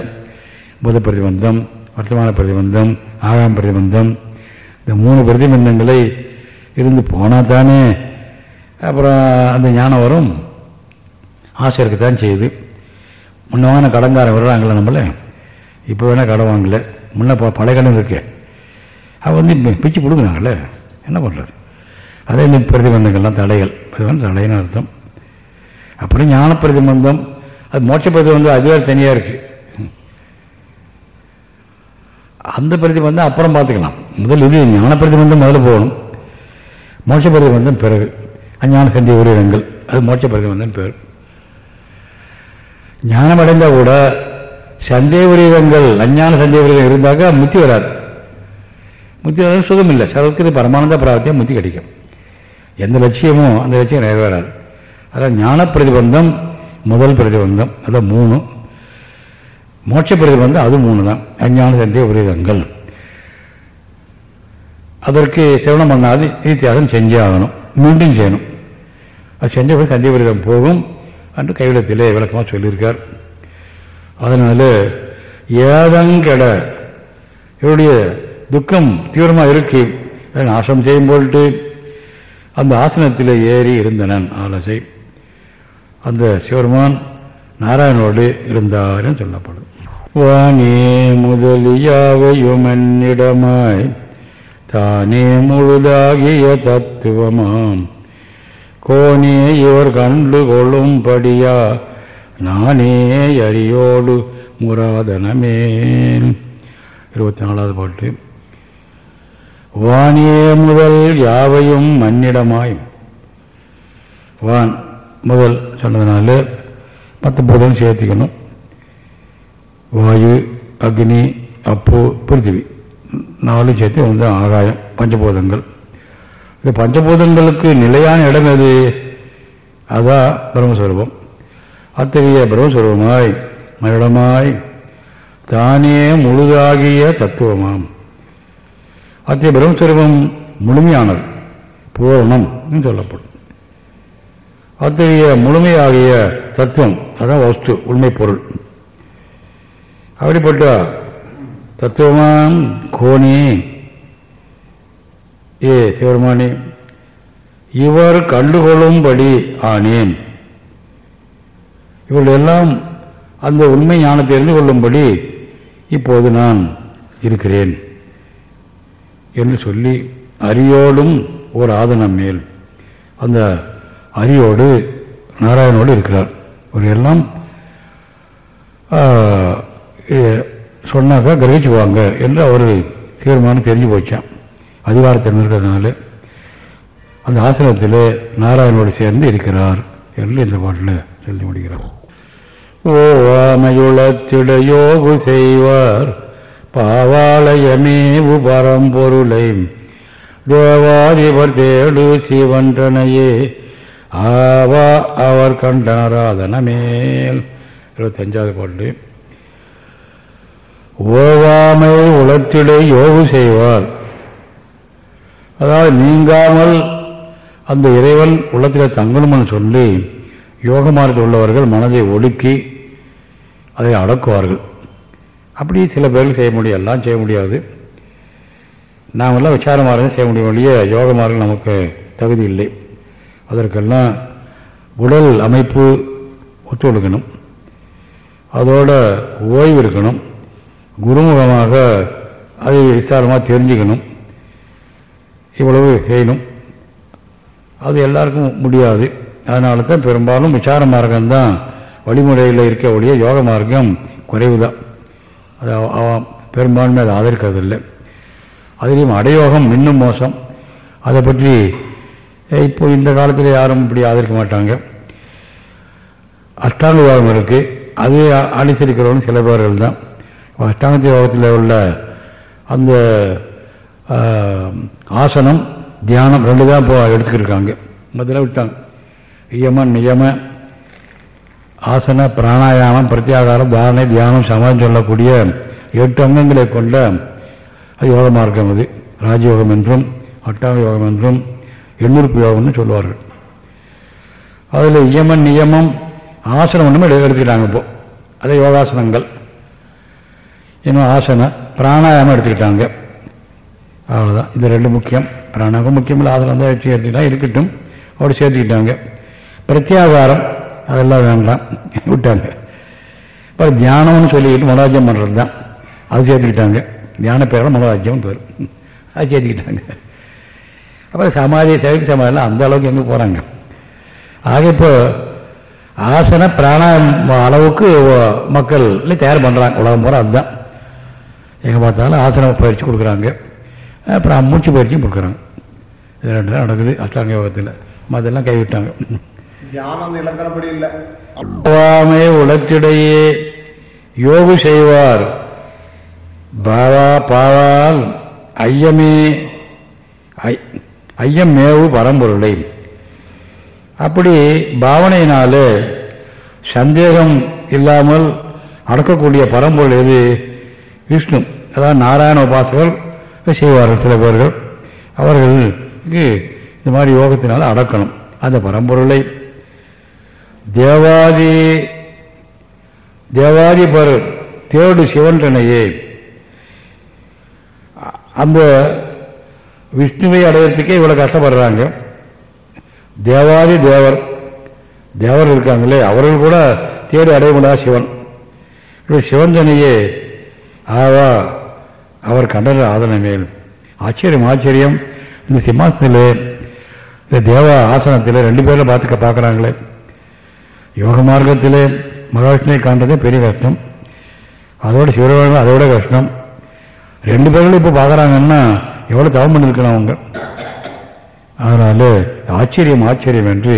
புத பிரதிபந்தம் வர்த்தமான பிரதிபந்தம் ஆகாம பிரதிபந்தம். இந்த மூணு பிரதிபந்தங்களை இருந்து போனால் தானே அப்புறம் அந்த ஞானம் வரும். ஆசை இருக்கத்தான் செய்யுது. முன்ன வாங்கின கடன்காரன் விடுறாங்களே நம்மள? இப்போ வேணால் கடன் வாங்கல. முன்ன பழைய கடன் இருக்கு. அவன் வந்து பிச்சு கொடுக்குறாங்களே என்ன பண்ணுறது அதே இந்த பிரதிபந்தங்கள்லாம் தடைகள். பிரதிபந்தம் தடைன்னு அர்த்தம். அப்புறம் ஞான பிரதிபந்தம் அது மோட்ச பிரதிபந்தம் அதுவே தனியாக இருக்கு. அந்த பிரதிபந்தம் அப்புறம் பார்த்துக்கலாம். முதல் இது ஞான பிரதிபந்தம் முதல்ல போகணும். மோட்ச பிரதிபந்தம் பிறகு. அஞ்ஞான சந்தி உரிடங்கள் அது மோட்ச பிரதிபந்தம் பேர் ஞானம் அடைந்தால் கூட சந்தேக உரிதங்கள் அஞ்ஞான சந்தேக உரிதம் இருந்தாக்க முத்தி வராது. முத்தி வராது சுகம் இல்லை சர்வத்துக்கு பரமானந்த பிராப்தியாக முத்தி கிடைக்கும். எந்த லட்சியமோ அந்த லட்சியம் நிறைவேறாது. அதான் ஞான பிரதிபந்தம் முதல் பிரதிபந்தம் அதான் மூணு. மோட்ச பிரதிபந்தம் அது மூணு தான் அஞ்ஞான சந்தேக உரிதங்கள் அதற்கு சிரவணம் பண்ணாது தியாகம் செஞ்சே ஆகணும் மீண்டும் செய்யணும். அது செஞ்ச பிறகு சந்தேக விரதம் போகும் என்று கைவிடத்திலே விளக்கமாக சொல்லியிருக்கார். அதனால ஏதங்கட இவருடைய துக்கம் தீவிரமாக இருக்கு. நாசம் செய்யும் பொருட்டு அந்த ஆசனத்தில் ஏறி இருந்தனன் ஆலோசை. அந்த சிவருமான் நாராயணோடு இருந்தார் சொல்லப்படும். வானே முதலியாவையும் என்னிடமாய் தானே முழுதாகிய தத்துவமாம். கோனே இவர் கண்டு கொள்ளும்படியா நானே அரியோடு முராதனமே இருபத்தி நாலாவது பாட்டு. வானே முதல் யாவையும் மன்னிடமாய். வான் முதல் சொன்னதுனால மற்ற பூதம் சேர்த்திக்கணும். வாயு அக்னி அப்பு பிருத்திவி. நாலு சேர்த்து வந்து ஆகாயம் பஞ்சபூதங்கள். இந்த பஞ்சபூதங்களுக்கு நிலையான இடம் எது? அதான் பிரம்மஸ்வரூபம். அத்தகைய பிரம்மஸ்வரூபமாய் மரிடமாய் தானே முழுதாகிய தத்துவமாம். அத்தகைய பிரம்மஸ்வரூபம் முழுமையானது பூரணம் சொல்லப்படும். அத்தகைய முழுமையாகிய தத்துவம் அதான் வஸ்து உண்மை பொருள். அப்படிப்பட்ட தத்துவமான் கோணி ஏ சிவருமானி இவர் கண்டுகொள்ளும்படி ஆனேன். இவர்கள் எல்லாம் அந்த உண்மை ஞானத்தை தெரிந்து கொள்ளும்படி இப்போது நான் இருக்கிறேன். என்று சொல்லி அரியோடும் ஒரு ஆதனம் மேல். அந்த அரியோடு நாராயணோடு இருக்கிறார். ஒரு எல்லாம் சொன்னாக்கா கிரகிச்சுவாங்க என்று அவர் தீர்மானம் தெரிஞ்சு போச்சான் அதிகாரத்தில் இருக்கிறதுனால அந்த ஆசிரமத்தில் நாராயணோடு சேர்ந்து இருக்கிறார் என்று இந்த பாட்டில் சொல்லி முடிகிறார் ஓவாமையுளத்திடையோகு செய்வார். பாவாலயமேவு பரம்பொருளை தேவாதிபர் தேடு சிவன்றனையே. ஆவா அவர் கண்டனராதனமேல் இருபத்தஞ்சாவது பாட்டு. ஓவாமை உளத்திடை யோகு செய்வார். அதாவது நீங்காமல் அந்த இறைவன் உள்ளத்தில் தங்கணும்னு சொல்லி யோக மார்க்கத்தில் உள்ளவர்கள் மனதை ஒடுக்கி அதை அடக்குவார்கள். அப்படி சில பேர்கள் செய்ய முடியும். எல்லாம் செய்ய முடியாது. நாமெல்லாம் விசார மார்க்கம் செய்ய முடியும். ஒழிய யோக மார்க்கம் நமக்கு தகுதி இல்லை. அதற்கெல்லாம் உடல் அமைப்பு ஒத்துழைக்கணும் அதோட ஓய்வு இருக்கணும். குருமுகமாக அதை விசாரமாக தெரிஞ்சுக்கணும். இவ்வளவு செய்யணும். அது எல்லாருக்கும் முடியாது. அதனால தான் பெரும்பாலும் விசார மார்க்கம்தான் வழிமுறையில் இருக்கக்கூடிய யோக மார்க்கம் குறைவு தான் அது பெரும்பான்மை அதை ஆதரிக்கிறதில்லை. அதுலேயும் அடையோகம் இன்னும் மோசம். அதை பற்றி இப்போ இந்த காலத்தில் யாரும் இப்படி ஆதரிக்க மாட்டாங்க. அஷ்டாங்க யோகம் இருக்குது அது அனுசரிக்கிறவங்க சில பேர்கள் தான். அஷ்டாங்க யோகத்தில் உள்ள அந்த ஆசனம் தியானம் ரெண்டு தான் இப்போ எடுத்துக்கிட்டு முதல்ல விட்டாங்க. இயம நியம ஆசன பிராணாயாமம் பிரத்யாகாரம் தாரணை தியானம் சமாதம் சொல்லக்கூடிய எட்டு அங்கங்களை கொண்ட யோக மார்க்கம் அது. ராஜயோகம் என்றும் அட்டாம யோகம் என்றும் எண்ணூறுப்பு யோகம்னு சொல்லுவார்கள். அதில் இயமன் நியமம் ஆசனம் ஒன்றுமே எடுத்துக்கிட்டாங்க இப்போ. அதே யோகாசனங்கள். இன்னும் ஆசன பிராணாயாமம் எடுத்துக்கிட்டாங்க. அவ்வளோதான் இது ரெண்டு முக்கியம். பிராணாகம் முக்கியம் இல்லை ஆசனம் தான் வச்சு எடுத்துக்கிட்டா இருக்கட்டும். அப்படி சேர்த்துக்கிட்டாங்க. பிரத்யாகாரம் அதெல்லாம் வேண்டாம். விட்டாங்க. இப்போ தியானம்னு சொல்லிக்கிட்டு மனோராஜ்யம் பண்ணுறது தான் அது சேர்த்துக்கிட்டாங்க. தியான பேரில் மனோராஜ்யம் பேர். அது சேர்த்துக்கிட்டாங்க. அப்புறம் சமாதி தவிர்த்து சமாதியில் அந்த அளவுக்கு எங்கே போகிறாங்க ஆக இப்போ ஆசன பிராணாயம் அளவுக்கு மக்கள் தயார் பண்ணுறாங்க உலகம் போகிற அதுதான். எங்கே பார்த்தாலும் ஆசன பயிற்சி கொடுக்குறாங்க. அப்புறம் மூச்சு பயிற்சியும் கொடுக்குறாங்க. இது ரெண்டு தான் நடக்குது. அஷ்டாங்க யோகத்தில். மதெல்லாம் கைவிட்டாங்க. அப்பாமே உலகத்திடையே யோகு செய்வார். பாவா பாவால் ஐயமே ஐயம் மேவு பரம்பொருளை. அப்படி பாவனையினால சந்தேகம் இல்லாமல் அடக்கக்கூடிய பரம்பொருள் எது? விஷ்ணு. அதாவது நாராயண உபாசகர் செய்வார்கள் சில பேர்கள். அவர்களுக்கு இந்த மாதிரி யோகத்தினால் அடக்கணும். அந்த பரம்பொருளை. தேவாதி தேவாதிபர் தேடு சிவன்றனையே அந்த விஷ்ணுவை அடையிறதுக்கே இவ்வளோ கஷ்டப்படுறாங்க. தேவாதி தேவர் தேவர் இருக்காங்களே அவர்கள் கூட தேடி அடைய முடியாத சிவன் சிவந்தனையே ஆவா அவர் கண்டன ஆதன மேல் ஆச்சரியம் ஆச்சரியம். இந்த சிம்மாசனத்தில் இந்த தேவ ஆசனத்தில் ரெண்டு பேரில் பார்த்துக்க பார்க்குறாங்களே. யோக மார்க்கத்தில் மகாவிஷ்ணுவை காண்றதே பெரிய கஷ்டம். அதோட சிவபெருமான் அதோட கஷ்டம். ரெண்டு பேர்களும் இப்போ பார்க்குறாங்கன்னா எவ்வளோ தவம் பண்ணிருக்கணும் அவங்க. அதனால ஆச்சரியம் ஆச்சரியம் என்று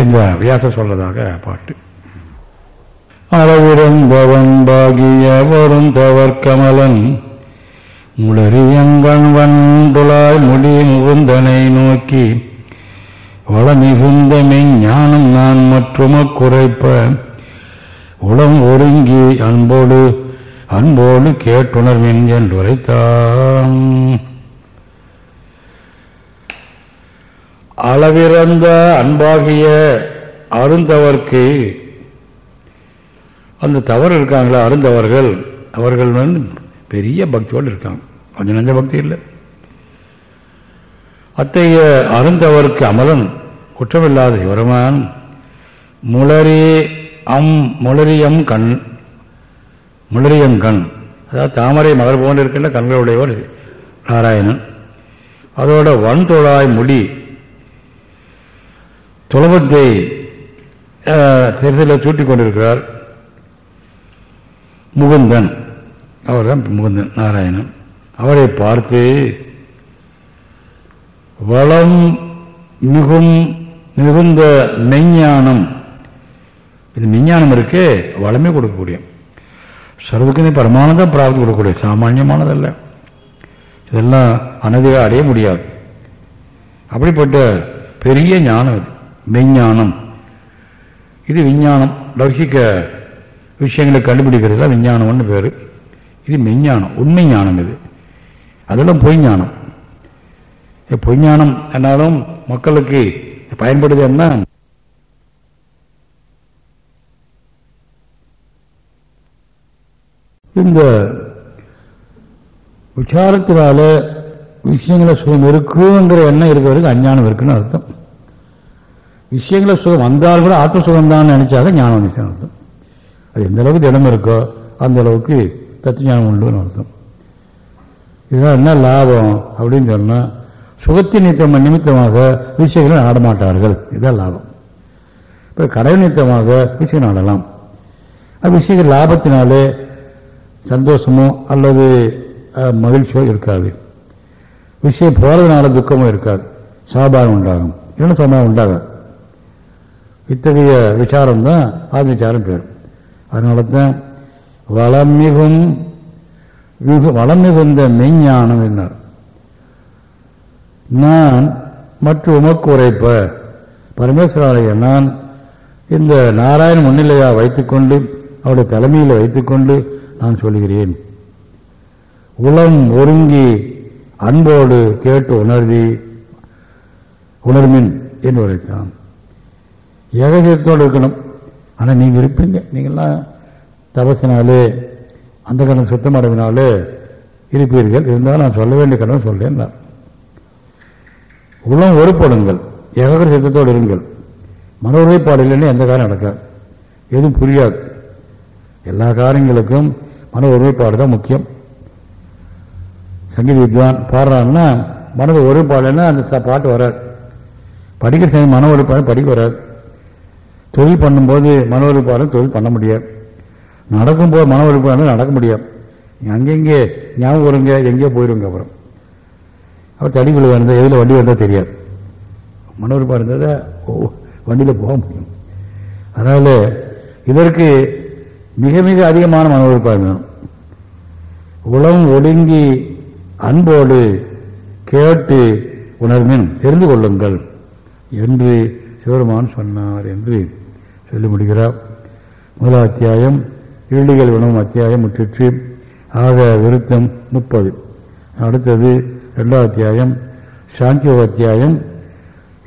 இந்த வியாசம் சொல்றதாக பாட்டு. அளவிருந்தவன் பாகிய வரும் தவர் கமலன் முளரியங்கண் வண்டுளாய் முடி முகுந்தனை நோக்கி வளமிகுந்த மெஞ்ஞானம் நான் மற்றும் குறைப்ப. உளம் ஒருங்கி அன்போடு அன்போடு கேட்டுணர்வின் என்றுரைத்தான் அளவிறந்த அன்பாகிய அருந்தவர்க்கு அந்த தவறு இருக்காங்களா? அருந்தவர்கள் அவர்கள் வந்து பெரிய பக்தியோடு இருக்காங்க. கொஞ்சம் நஞ்ச பக்தி இல்லை. அத்தகைய அருந்தவருக்கு அமலன் குற்றமில்லாத சிவருமான் முளரி அம் முளரியம் கண் முளரியம் கண் அதாவது தாமரை மலர் போன்று இருக்கின்ற கண்களுடையவர் நாராயணன். அதோட வன்தொழாய் முடி துளபத்தை சிறுசில் சூட்டிக் கொண்டிருக்கிறார் முகுந்தன். அவர் தான் முகுந்தன் நாராயணன். அவரை பார்த்து வளம் மிகும் மிகுந்த மெஞ்ஞானம். இது விஞ்ஞானம் இருக்கு வளமே கொடுக்கக்கூடிய. சர்வக்கு பரமானதான் பிராப்தி கொடுக்கக்கூடிய சாமானியமானதல்ல. இதெல்லாம் அனதிகா அடைய முடியாது. அப்படிப்பட்ட பெரிய ஞானம் இது மெஞ்ஞானம். இது விஞ்ஞானம். லௌகிக்க விஷயங்களை கண்டுபிடிக்கிறது தான் விஞ்ஞானம்னு பேர். இது மெஞ்ஞானம் உண்மை ஞானம் இது. அதெல்லாம் பொய் ஞானம் பொய்ஞானம் என்னாலும் மக்களுக்கு பயன்படுது என்ன? இந்த விசாரத்தினால விஷயங்கள சுகம் இருக்குங்கிற எண்ணம் இருக்கிறதுக்கு அஞ்ஞானம் இருக்குன்னு அர்த்தம். விஷயங்கள சுகம் வந்தால் கூட ஆத்ம சுகம் தான் நினைச்சாக ஞானம் விஷயம் அர்த்தம். அது எந்த அளவுக்கு தினம் இருக்கோ அந்த அளவுக்கு தத்துவ உண்டுன்னு அர்த்தம். இதுதான் என்ன லாபம் அப்படின்னு சொன்னால் சுகத்தின் நித்தம் நிமித்தமாக விஷயங்களை ஆடமாட்டார்கள் இதான் லாபம். இப்போ கடை நித்தமாக விஷயம் ஆடலாம் விஷயங்கள் லாபத்தினாலே சந்தோஷமோ அல்லது மகிழ்ச்சியோ இருக்காது. விஷயம் போகிறதுனால துக்கமோ இருக்காது. சாபாரம் உண்டாகும். என்ன சமயம் உண்டாகாது இத்தகைய விசாரம் தான் ஆத்மவிச்சாரம் பேர். அதனால தான் வளம் மிகும் வளம் மிகுந்த மெய்ஞானம் என்னார். நான் மற்ற உமக்கு உரைப்ப. பரமேஸ்வராலய நான் இந்த நாராயண முன்னிலையாக வைத்துக்கொண்டு அவருடைய தலைமையில் வைத்துக்கொண்டு நான் சொல்கிறேன் உளம் ஒருங்கி அன்போடு கேட்டு உணர்வி உணர்மின் என்று உரைத்தான் ஏகதீரத்தோடு இருக்கணும். ஆனால் நீங்கள் இருப்பீங்க. நீங்கள்லாம் தபசினாலே அந்த கடன் சுத்தமடைவினாலே இருப்பீர்கள். இருந்தாலும் நான் சொல்ல வேண்டிய கடன் தான் உள்ளம் ஒருப்படுங்கள் ஏகாகிர சித்தத்தோடு இருங்கள். மன ஒருமைப்பாடு இல்லைன்னு எந்த காரியம் நடக்காது. எதுவும் புரியாது. எல்லா காரியங்களுக்கும் மன ஒருமைப்பாடு தான் முக்கியம். சங்கீத வித்வான் பாடுறான்னா மனது ஒருமைப்பாடுன்னா அந்த பாட்டு வராது. படிக்கிற சமயம் மன ஒருமைப்பாடு படிக்க வராது. தொழில் பண்ணும்போது மன ஒருமைப்பாடு தொழில் பண்ண முடியாது. நடக்கும்போது மன ஒருமைப்பாடு நடக்க முடியாது. அங்கெங்கே ஞாபகம் வருங்க எங்கேயோ போயிடுங்க அப்புறம். அப்புறம் தடிக்குள்ள வந்தால் எதில் வண்டி வந்தால் தெரியாது. மன ஒருமைப்பாடு இருந்தால் வண்டியில் போக முடியும். அதனால் இதற்கு மிக மிக அதிகமான மன ஒருமைப்பாடு வேணும். உளம் ஒடுங்கி அன்போடு கேட்டு உணர்மின் தெரிந்து கொள்ளுங்கள் என்று சிவருமான் சொன்னார் என்று சொல்லி முடிகிறார் முதல் அத்தியாயம் இருளிகள் உணவும் அத்தியாயம் முற்றிற்று. ஆக விருத்தம் முப்பது. அடுத்தது ரெண்டாவது அத்தியாயம் சாங்கிய அத்தியாயம்.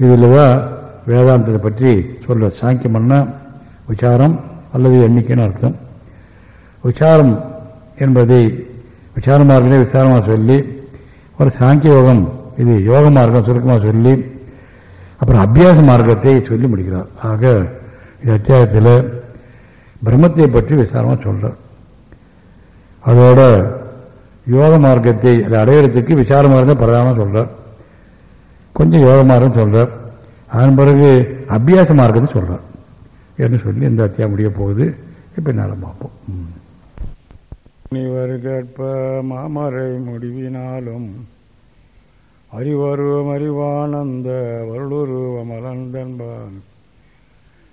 இதில் தான் வேதாந்தத்தை பற்றி சொல்ற சாங்கியம்னா விசாரம் அல்லது எண்ணிக்கைன்னு அர்த்தம். விசாரம் என்பதை விசார மார்க்கமே விசாரமாக சொல்லி ஒரு சாங்கிய யோகம் இது யோக மார்க்கம் சுருக்கமாக சொல்லி அப்புறம் அபியாச மார்க்கத்தை சொல்லி முடிக்கிறார். ஆக இந்த அத்தியாயத்தில் பிரம்மத்தை பற்றி விசாரமாக சொல்கிறார் அதோட யோக மார்க்கத்தை அதை அடையிறதுக்கு விசார மார்க்கம் பிரதானம் சொல்றார். கொஞ்சம் யோக மார்க்கம் சொல்றார். அதன் பிறகு அபியாச மார்க்கத்தை சொல்றார். என்று சொல்லி இந்த அத்தியா முடிய போகுது. இப்ப நாளை பார்ப்போம். ம். கேட்ப மாமரை முடிவினாலும் அறிவருவம் அறிவானந்த வருளுருவம் அலந்தன்பான்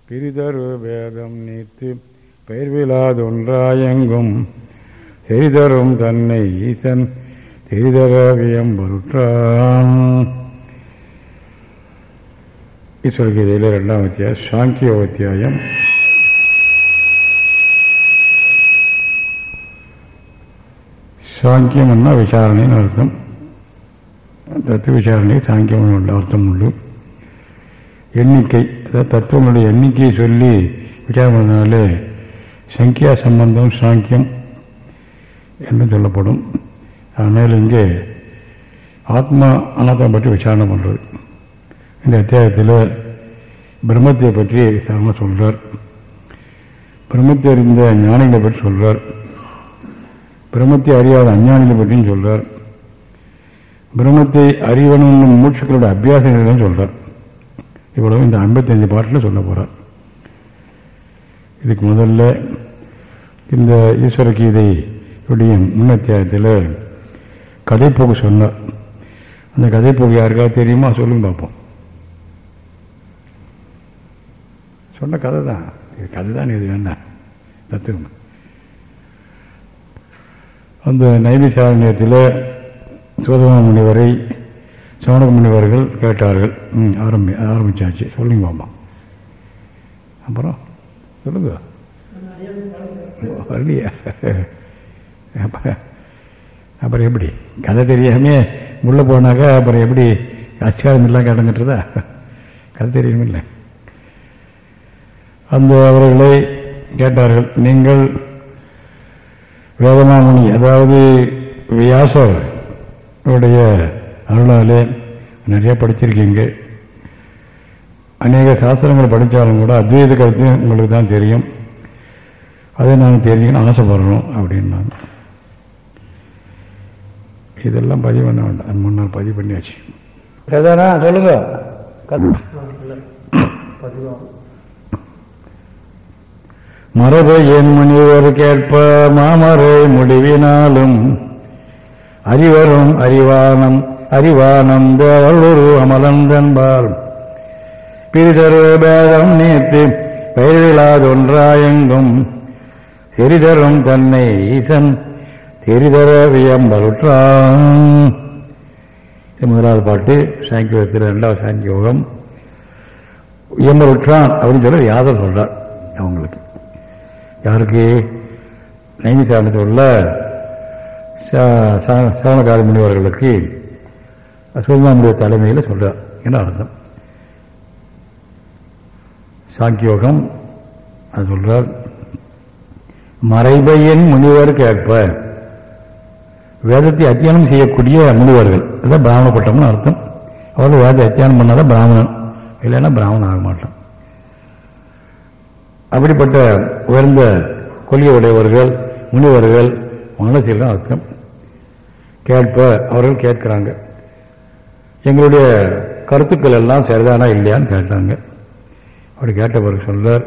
பிரிதரு வேதம் நீத்து பெயர்விழாதொன்றாயெங்கும் தெரிதரும் தன்னை ஈசன் தெரிதரவியம் பொருட்டான் ஈஸ்வர கீதையில் இரண்டாம் அத்தியாயம் சாங்கிய அத்தியாயம். சாங்கியம்னா விசாரணைன்னு அர்த்தம். தத்துவ விசாரணை சாங்கியம் உள்ள அர்த்தம் உண்டு. எண்ணிக்கை அதாவது தத்துவங்களுடைய எண்ணிக்கையை சொல்லி விசாரம் பண்ணாலே சங்கியா சம்பந்தம் சாங்கியம் என்று சொல்லப்படும். அதனால் இங்கே ஆத்மா அனாத்மா பற்றி விசாரணை பண்ணுறது இந்த அத்தியாயத்தில் பிரம்மத்தை பற்றி விசாரணை சொல்கிறார் பிரம்மத்தை அறிந்த ஞானிகளை பற்றி சொல்றார். பிரம்மத்தை அறியாத அஞ்ஞானிகளை பற்றியும் சொல்றார். பிரம்மத்தை அறிவனும் மூச்சுக்களோட அபியாசங்களையும் சொல்றார். இவ்வளவு இந்த ஐம்பத்தஞ்சு பாட்டில் சொல்ல போகிறார் இதுக்கு முதல்ல இந்த ஈஸ்வர கீதை உடைய முன்னத்தியாயத்தில் கதைப்போக்கு சொன்னார் அந்த கதைப்போக்கு யாருக்காவது தெரியுமா? சொல்லுங்க பார்ப்போம். சொன்ன கதை தான் இது கதை தான் இது என்ன? தத்துவம் அந்த நைமிசாரண்யத்தில் சோதமா முனிவரை சோனக முனிவர்கள் கேட்டார்கள். ம் ஆரம்பி ஆரம்பிச்சாச்சு. சொல்லுங்க மாமா அப்புறம் சொல்லுங்க. வரலையா அப்புறம் அப்புறம் எப்படி? கதை தெரியாமே உள்ள போனாக்கா அப்புறம் எப்படி அஸ்காரம் எல்லாம் கடந்துட்டுதா கதை தெரியுமில்லை அந்த அவர்களை கேட்டார்கள் நீங்கள் வேதமாமணி அதாவது வியாசர் உடைய அருளாலே நிறைய படிச்சிருக்கீங்க. அநேக சாஸ்திரங்களை படித்தாலும் கூட அத்வைத கருத்து உங்களுக்கு தான் தெரியும். அதை நான் தெரிஞ்சுக்கணும் ஆசைப்படுறோம் அப்படின்னாங்க. இதெல்லாம் பதிவு பண்ண வேண்டாம். முன்னால் பதிவு பண்ணியாச்சு. கதானா சொல்லுங்க. மரபு என் முனிவர் கேட்ப மாமரை முடிவினாலும் அறிவரும் அறிவானம் அறிவானந்த வள்ளுரு அமலந்தன்பால். பிரிதரு பேதம் நீத்து பெயரிலாதொன்றாயெங்கும் சிறிதரும் தன்னை ஈசன் தெரிதர வியம்பருற்றான் முதலாவது பாட்டு சாங்கியோகத்தில் ரெண்டாவது சாங்கியோகம். வியம்பருற்றான் அப்படின்னு சொல்லி யாதர் சொல்றார் அவங்களுக்கு. யாருக்கு? நைமிசாரணத்தில் உள்ள சவணகால முனிவர்களுக்கு சுல்மானுடைய தலைமையில் சொல்றார் என்ன அர்த்தம்? சாங்கியோகம் அது சொல்றார் மறைபையின் முனிவர் கேட்ப வேதத்தை அத்தியானம் செய்யக்கூடிய முனிவர்கள். அதான் பிராமண பட்டம்னு அர்த்தம். அவர்கள் வேதத்தை அத்தியானம் பண்ணாதான் பிராமணன். இல்லைன்னா பிராமணன் ஆக மாட்டான். அப்படிப்பட்ட உயர்ந்த கொள்கை உடையவர்கள் முனிவர்கள் மனசில் அர்த்தம். கேட்ப அவர்கள் கேட்கிறாங்க. எங்களுடைய கருத்துக்கள் எல்லாம் சரிதானா இல்லையான்னு கேட்டாங்க. அப்படி கேட்ட பிறகு சொல்றார்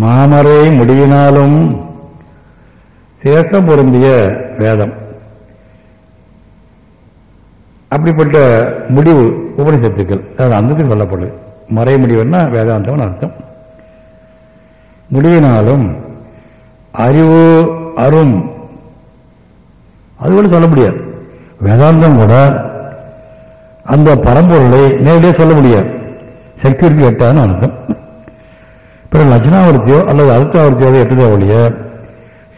மாமரை முடிவினாலும் சேஷம் பொருந்திய வேதம். அப்படிப்பட்ட முடிவு உபனிஷத்துக்கள் அதாவது அந்தத்தில் சொல்லப்படுது. மறை முடிவுன்னா வேதாந்தம்னு அர்த்தம். முடிவினாலும் அறிவு அரும் அது சொல்ல முடியாது. வேதாந்தம் கூட அந்த பரம்பொருளை நேரடியாக சொல்ல முடியாது. சக்திக்கு எட்டான்னு அர்த்தம். பிறகு லட்சணாவர்த்தியோ அல்லது அர்த்தாவர்த்தியோ எட்டுதே ஒழிய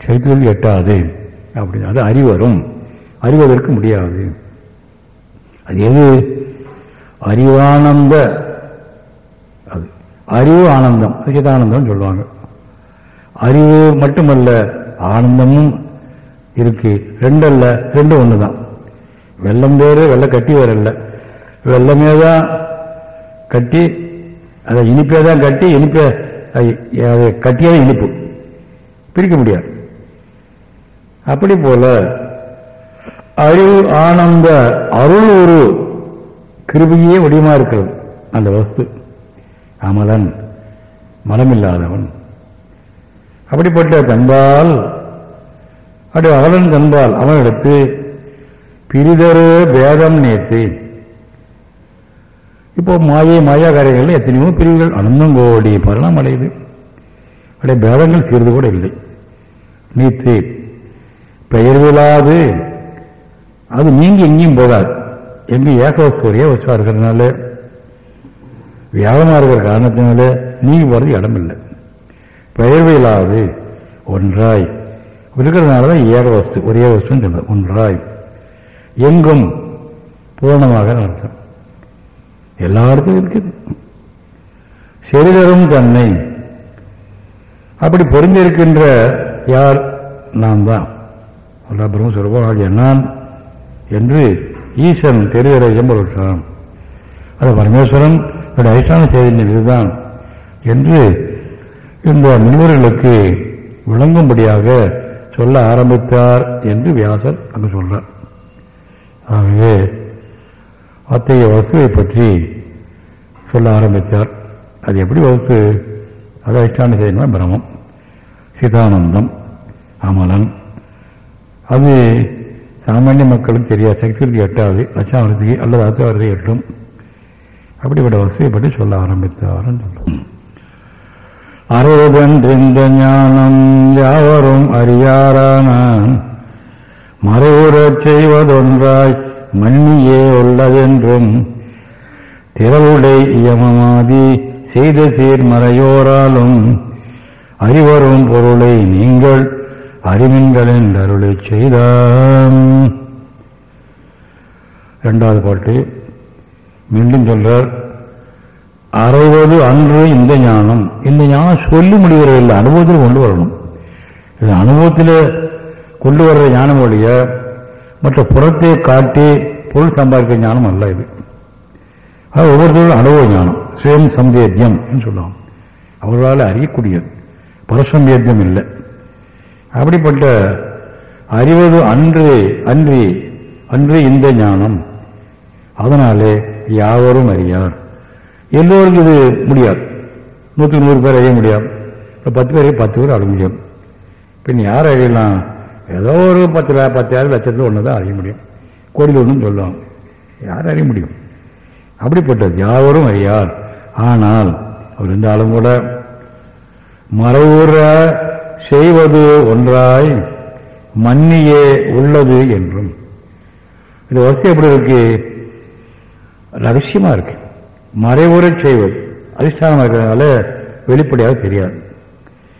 சக்திகளுக்கு எட்டாது. அப்படின்னு அது அறிவரும் அறிவதற்கு முடியாது. அது எது? அறிவானந்த அது அறிவு ஆனந்தம். சிதானந்தம் சொல்லுவாங்க. அறிவு மட்டுமல்ல ஆனந்தமும் இருக்கு. ரெண்டல்ல ரெண்டு ஒன்று தான் வெள்ளம் வேறு வெள்ளை கட்டி வரல வெள்ளமே தான் கட்டி அதை இனிப்பே தான் கட்டி இனிப்பே அதை கட்டியது இனிப்பு. பிரிக்க முடியாது. அப்படி போல அறிவு ஆனந்த அருள் ஒரு கிருபியே வடிவமா இருக்கிறது. அந்த வஸ்து. அமலன் மனமில்லாதவன். அப்படிப்பட்ட தன்பால் அப்படி அகலன் தன்பால் அவன் எடுத்து பிரிதரு பேதம் நேர்த்து. இப்போ மாயை மாயா காரியங்கள் எத்தனையோ பிரிவுகள் அனந்தங்கோடி பரணம் அடையுது. அப்படியே பேதங்கள் சீர்ந்து கூட இல்லை. நீத்து பெயர்விழாது அது நீங்க எங்கேயும் போகாது. எங்க ஏகவஸ்தூரிய வசுவா இருக்கிறதுனால வியாபமா இருக்கிற காரணத்தினால நீங்க போறது இடமில்லை. பெயர்விழாது ஒன்றாய். இருக்கிறதுனால தான் ஏக வஸ்து ஒரே வஸ்துன்னு சொல்றது. ஒன்றாய். எங்கும் பூர்ணமாக அர்த்தம் எல்லா இடத்துக்கும் இருக்குது. சிறிதரும் தன்னை. அப்படி பொருந்திருக்கின்ற யார்? நான் தான் அல்லா பிரம்ம ஆகிய நான் என்று ஈசன் தெரிகிற எம்பருஷம் அது பரமேஸ்வரன் அதிஷ்டான செய்தியின் இதுதான் என்று இந்த முனிவர்களுக்கு விளங்கும்படியாக சொல்ல ஆரம்பித்தார் என்று வியாசர் அங்கு சொல்றார். ஆகவே அத்தகைய வசுவை பற்றி சொல்ல ஆரம்பித்தார். அது எப்படி வசு அது அதிஷ்டான செய்தினா பிரமம் சிதானந்தம் அமலன் அது சாமானிய மக்களுக்கு தெரியாது சக்திக்கு எட்டாது லட்சாவரத்துக்கு அல்லது அர்த்தவரத்தை எட்டும். அப்படிப்பட்ட வசதியை பற்றி சொல்ல ஆரம்பித்தார் சொல்லும் அறுபதென்ற ஞானம் யாவரும் அறியாரானான் மறைவுறச் செய்வதொன்றாய் மன்னியே உள்ளதென்றும் திரளுடை இயமமாதி செய்த சீர்மறையோராலும் அறிவரும் பொருளை நீங்கள் அறிவின்கள் என்று அருளை செய்தான் இரண்டாவது பாட்டு. மீண்டும் சொல்றார் அறுபது அன்று இந்த ஞானம். இந்த ஞானம் சொல்லி முடிகிறதில்லை அனுபவத்தில் கொண்டு வரணும். இது அனுபவத்தில் கொண்டு வர்ற ஞானம் ஒழிய மற்ற புறத்தை காட்டி பொருள் சம்பாதிக்கிற ஞானம் அல்ல இது. அது ஒவ்வொருத்தரும் அனுபவ ஞானம். சுயம் சந்தேத்தியம் சொல்லுவாங்க. அவர்களால் அறியக்கூடியது. பரசந்தேத்தியம் இல்லை. அப்படிப்பட்ட அறிவது அன்று அன்றி அன்று இந்த ஞானம். அதனாலே யாவரும் அறியார். எல்லோருக்கும் இது முடியாது. நூற்றுக்கு நூறு பேர் அறிய முடியாது. இப்போ பத்து பேர் பத்து பேர் அறிய முடியும். பின் யார் அறியலாம்? ஏதோ ஒரு பத்து பத்து பத்தாயிரம் லட்சத்தில் ஒன்று தான் அறிய முடியும். கோடியில் ஒன்றும் சொல்லலாம். யார் அறிய முடியும்? அப்படிப்பட்டது யாவரும் அறியார். ஆனால் அவர் இருந்தாலும் கூட மறைவுற செய்வது ஒன்றாய் மன்னியே உள்ளது என்றும். இந்த வசதி எப்படி இருக்கு? ரகசியமா இருக்கு. மறைவுரை செய்வது. அதிஷ்டானமாக இருக்கிறதுனால வெளிப்படையாக தெரியாது.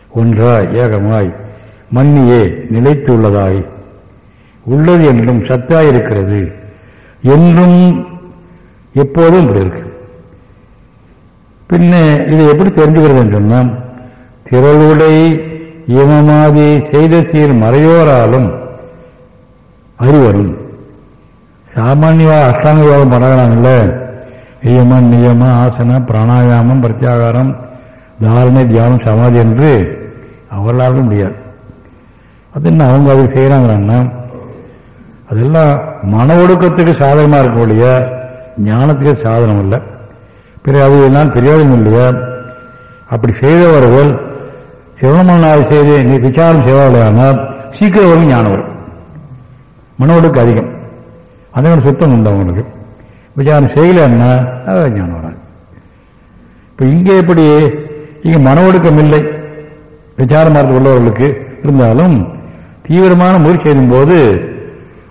ஒன்றாய் ஏகமாய் மன்னியே நிலைத்துள்ளதாய். உள்ளது என்றும் சத்தாய் இருக்கிறது என்றும் எப்போதும் இப்படி இருக்கு. பின்ன இதை எப்படி தெரிஞ்சுக்கிறதுன்னு சொன்னால் திரளுடை இயமமாதி செய்த சீர் மறையோராலும் அறிவரும். சாமானிய அஷ்டாங்க யோகம் பண்ணுறாங்கல்ல நியமம் நியம ஆசன பிராணாயாமம் பிரத்யாகாரம் தாரணை தியானம் சமாதி என்று அவர்களாலும் முடியாது. அது என்ன அவங்க அது செய்கிறாங்கன்னா அதெல்லாம் மன ஒடுக்கத்துக்கு சாதகமாக இருக்க ஒழிய ஞானத்துக்கு சாதனம் இல்லை பிறகு அது எல்லாம் தெரியாதும் இல்லையா? அப்படி செய்தவர்கள் சிவனமன்னாதி செய்து நீ விசாரம் செய்வார்களானால் சீக்கிரம் வரும் ஞானம் வரும் மன அதிகம். அதே சுத்தம் உண்டு அவங்களுக்கு விசாரம் செய்யலைன்னா அது ஞானம் வராது இப்போ இங்கே எப்படி இங்கே மன ஒடுக்கம் இல்லை. விசார மார்க்கம் உள்ளவர்களுக்கு இருந்தாலும் தீவிரமான முயற்சி செய்யும் போது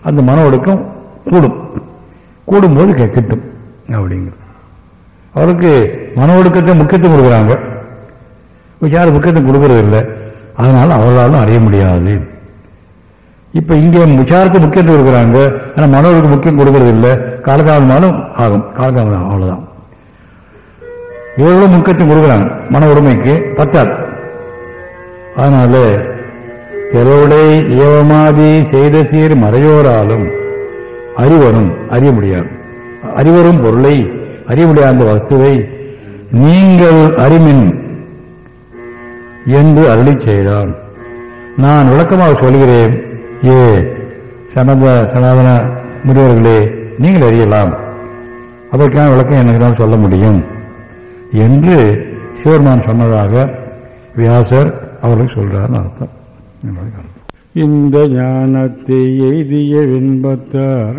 அந்த மன ஒடுக்கம் கூடும். கூடும்போது கிட்டும். அப்படிங்கிறது. அவருக்கு மன ஒடுக்கத்தை முக்கியத்துவம் கொடுக்குறாங்க. விசார முக்கியத்துவம் கொடுக்கறதில்லை. அதனால அவர்களாலும் அறிய முடியாது. இப்ப இங்கே விசாரத்தை முக்கியத்துவம் கொடுக்குறாங்க. ஆனா மனோருக்கு முக்கியம் கொடுக்கறது இல்லை காலதாமதமாலும் ஆகும். காலதாமதம் அவ்வளவுதான். எவ்வளவு முக்கியத்துவம் கொடுக்குறாங்க. மன உடைமைக்கு பத்தாது. அதனால தெருவுடை ஏவமாதி செய்த சீர் மறையோராலும் அறிவரும் அறிய முடியாது. அறிவரும் பொருளை அறிய முடியாத வஸ்துவை நீங்கள் அறிமின் என்று அருளி செய்தான். நான் விளக்கமாக சொல்கிறேன் ஏ சனத சனாதன முனிவர்களே நீங்கள் அறியலாம். அதற்கான விளக்கம் எனக்கு தான் சொல்ல முடியும் என்று சிவருமான் சொன்னதாக வியாசர் அவர்களுக்கு சொல்றாருன்னு அர்த்தம். இந்த ஞானத்தை எய்திய வின்பத்தார்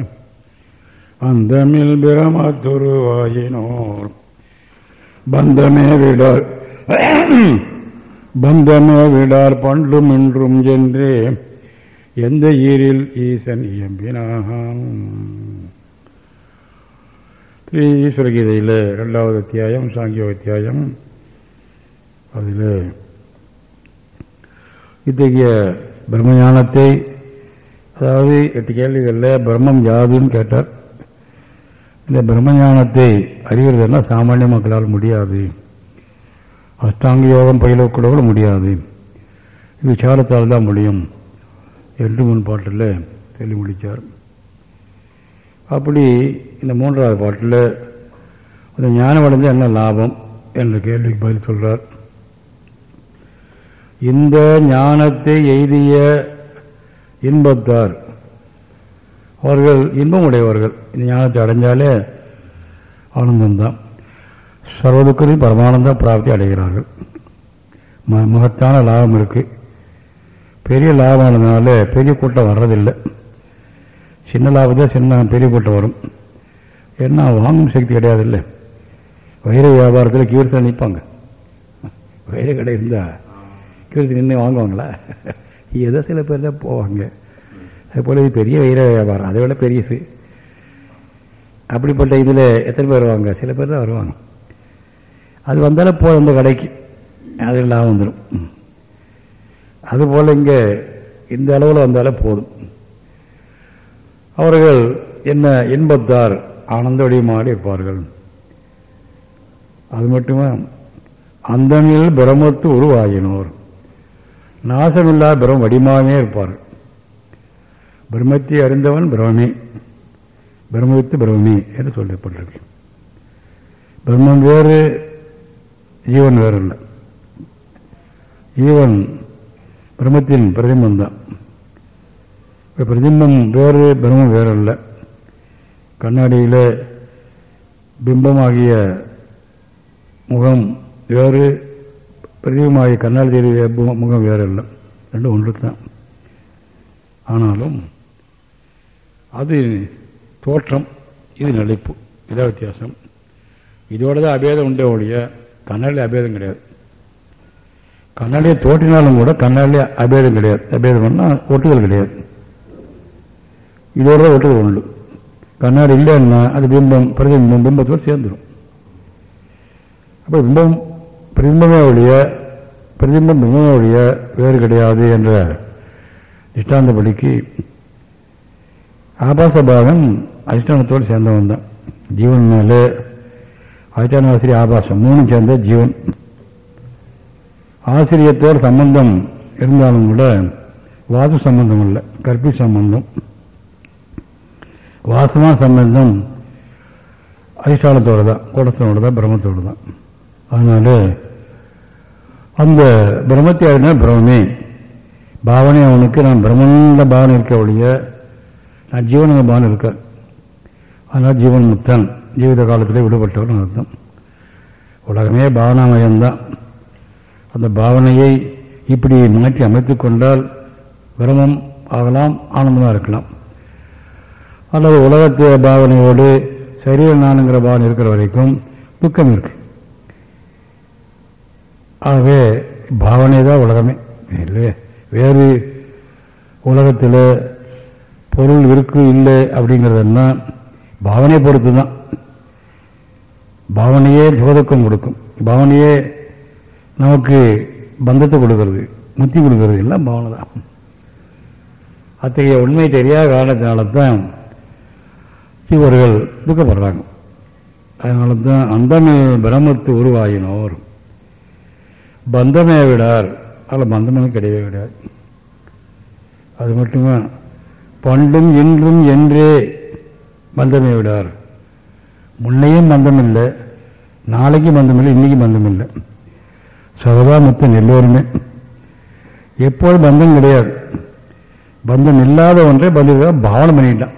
அந்தமில் பிரமத்துருவாயினோர். பந்தமே விட பந்தமே விடார் பண்டும் இன்றும் என்றே எந்த ஈரில் ஈசன் இயம்பினான்? ஸ்ரீ ஈஸ்வரகீதையில் இரண்டாவது அத்தியாயம் சாங்கிய அத்தியாயம். அதில் இத்தகைய பிரம்மஞானத்தை அதாவது எட்டு கேள்விகளில் பிரம்மம் யாதுன்னு கேட்டார். இந்த பிரம்மஞானத்தை அறிகிறதுனா சாமானிய மக்களால் முடியாது. அஷ்டாங்க யோகம் பயிலக்கூட முடியாது. விசாரத்தால் தான் முடியும். என்று முன் பாட்டில் சொல்லி முடித்தார் அப்படி இந்த மூன்றாவது பாட்டில் அந்த ஞானம் அடைஞ்ச என்ன லாபம் என்ற கேள்விக்கு பதில் சொல்கிறார் இந்த ஞானத்தை எய்திய இன்பத்தார். அவர்கள் இன்பம் உடையவர்கள் இந்த ஞானத்தை அடைஞ்சாலே ஆனந்தம்தான். சர்வதுக்கரையும் பரமானந்த பிராப்தி அடைகிறார்கள். ம- மகத்தான லாபம் இருக்கு. பெரிய லாபமானதுனால பெரிய கூட்டம் வர்றதில்லை. சின்ன லாபம் தான் சின்ன பெரிய கூட்டம் வரும். ஏன்னா வாங்கும் சக்தி கிடையாது இல்லை வைர வியாபாரத்தில் கீர்த்தனை நிற்பாங்க வைர கடை இருந்தா கீர்த்தி நின்று வாங்குவாங்களா? ஏதோ சில பேர் தான் போவாங்க. அதுபோல இது பெரிய வைர வியாபாரம். அதை விட பெரியது. அப்படிப்பட்ட இதில் எத்தனை பேர் வருவாங்க? சில பேர் தான் வருவாங்க. அது வந்தாலும் போதும் அந்த கடைக்கு. அது லாபம் வந்துடும் அதுபோல் இங்கே இந்த அளவில் வந்தாலே போதும். அவர்கள் என்ன இன்பத்தார் ஆனந்த வடிவமாக இருப்பார்கள். அது மட்டுமே? அந்தனில் பிரமத்து உருவாகினோர் நாசமில்லா பிரம வடிமாவே இருப்பார். பிரம்மத்தை அறிந்தவன் பிரமே பிரம்மத்து பிரமே என்று சொல்லப்பட்டிருக்கு. பிரம்மம் வேறு ஜீவன் வேறு இல்லை ஜீவன் பிரம்மத்தின் பிரதிம்பம் தான் இப்போ பிரதிம்பம் வேறு பிரம்மம் வேறு இல்லை கண்ணாடியில் பிம்பமாகிய முகம் வேறு பிரதிபமாகிய கண்ணாடி தெரிய முகம் வேறு இல்லை ரெண்டும் ஒன்று தான் ஆனாலும் அது தோற்றம் இது நிலைப்பு இதான் வித்தியாசம். இதோட தான் அபேதம் உண்டே ஒழிய கண்ணாடி அபேதம் கிடையாது. கண்ணாடியை தோற்றினாலும் கூட கண்ணாடி அபேதம் கிடையாது. அபேதம்னா ஒட்டுதல் கிடையாது. இதோட ஒட்டுதல் உண்டு. கண்ணாடி இல்லைன்னா அது பிம்பம் பிரதிபிம்பம் பிம்பத்தோடு சேர்ந்துடும் அப்போ பிம்பம் பிரதிபிம்பமே ஒழிய பிரதிபிம்பம் பிம்பமே ஒழிய வேறு கிடையாது என்ற திஷ்டாந்தப்படிக்கு ஆபாச பாகம் அதிஷ்டானத்தோடு சேர்ந்தவன் தான் ஜீவன் மேலே அதிஷ்டான ஆசிரியர் ஆபாசம் மூணு சேர்ந்த ஜீவன். ஆசிரியத்தோடு சம்பந்தம் இருந்தாலும் கூட வாசு சம்பந்தம் இல்லை கற்பி சம்பந்தம். வாசமான சம்பந்தம் அதிஷ்டானத்தோடு தான் கூடத்தோடு தான் பிரம்மத்தோடு தான். அதனால அந்த பிரம்மத்தை அறினா பிரம்மே பாவனை அவனுக்கு நான் பிரம்மண்ட பாவனை இருக்க ஒழிய நான் ஜீவனங்க பாவனை இருக்க. அதனால் ஜீவன் முத்தன் ஜீவித காலத்திலே விடுபட்டவன் அர்த்தம் உலகமே பாவனாமயம்தான் அந்த பாவனையை இப்படி மாற்றி அமைத்துக் கொண்டால் பிரமம் ஆகலாம் ஆனந்தமாக இருக்கலாம் அல்லது உலகத்திய பாவனையோடு சரீர நானுங்கிற பாவனை இருக்கிற வரைக்கும் துக்கம் இருக்கு ஆகவே பாவனை தான் உலகமே இல்லை வேறு உலகத்தில் பொருள் இருக்கு இல்லை அப்படிங்கிறதுனா பாவனையை பொறுத்து தான் பாவனையே சுகதுக்கம் கொடுக்கும். பாவனையே நமக்கு பந்தத்தை கொடுக்கறது முத்தி கொடுக்கறது எல்லாம் பாவனை தான். அத்தகைய உண்மை தெரியாத காரணத்தினால தான் இவர்கள் துக்கப்படுறாங்க. அதனால தான் அந்தமே பிரமத்து உருவாயினோர். பந்தமே விடார். அதில் பந்தமே கிடையவே விடார் அது மட்டுமே? பண்டும் இன்றும் என்றே பந்தமே விடார். முன்னையும் மந்தமில்லை இல்லை நாளைக்கும் மந்தமில்லை இன்றைக்கும் இன்னைக்கும் பந்தம் இல்லை சர்வதா மொத்தம் எல்லோருமே. எப்போதும் பந்தம் கிடையாது. பந்தம் இல்லாத ஒன்றை பந்தம் பாவனை பண்ணிட்டான்.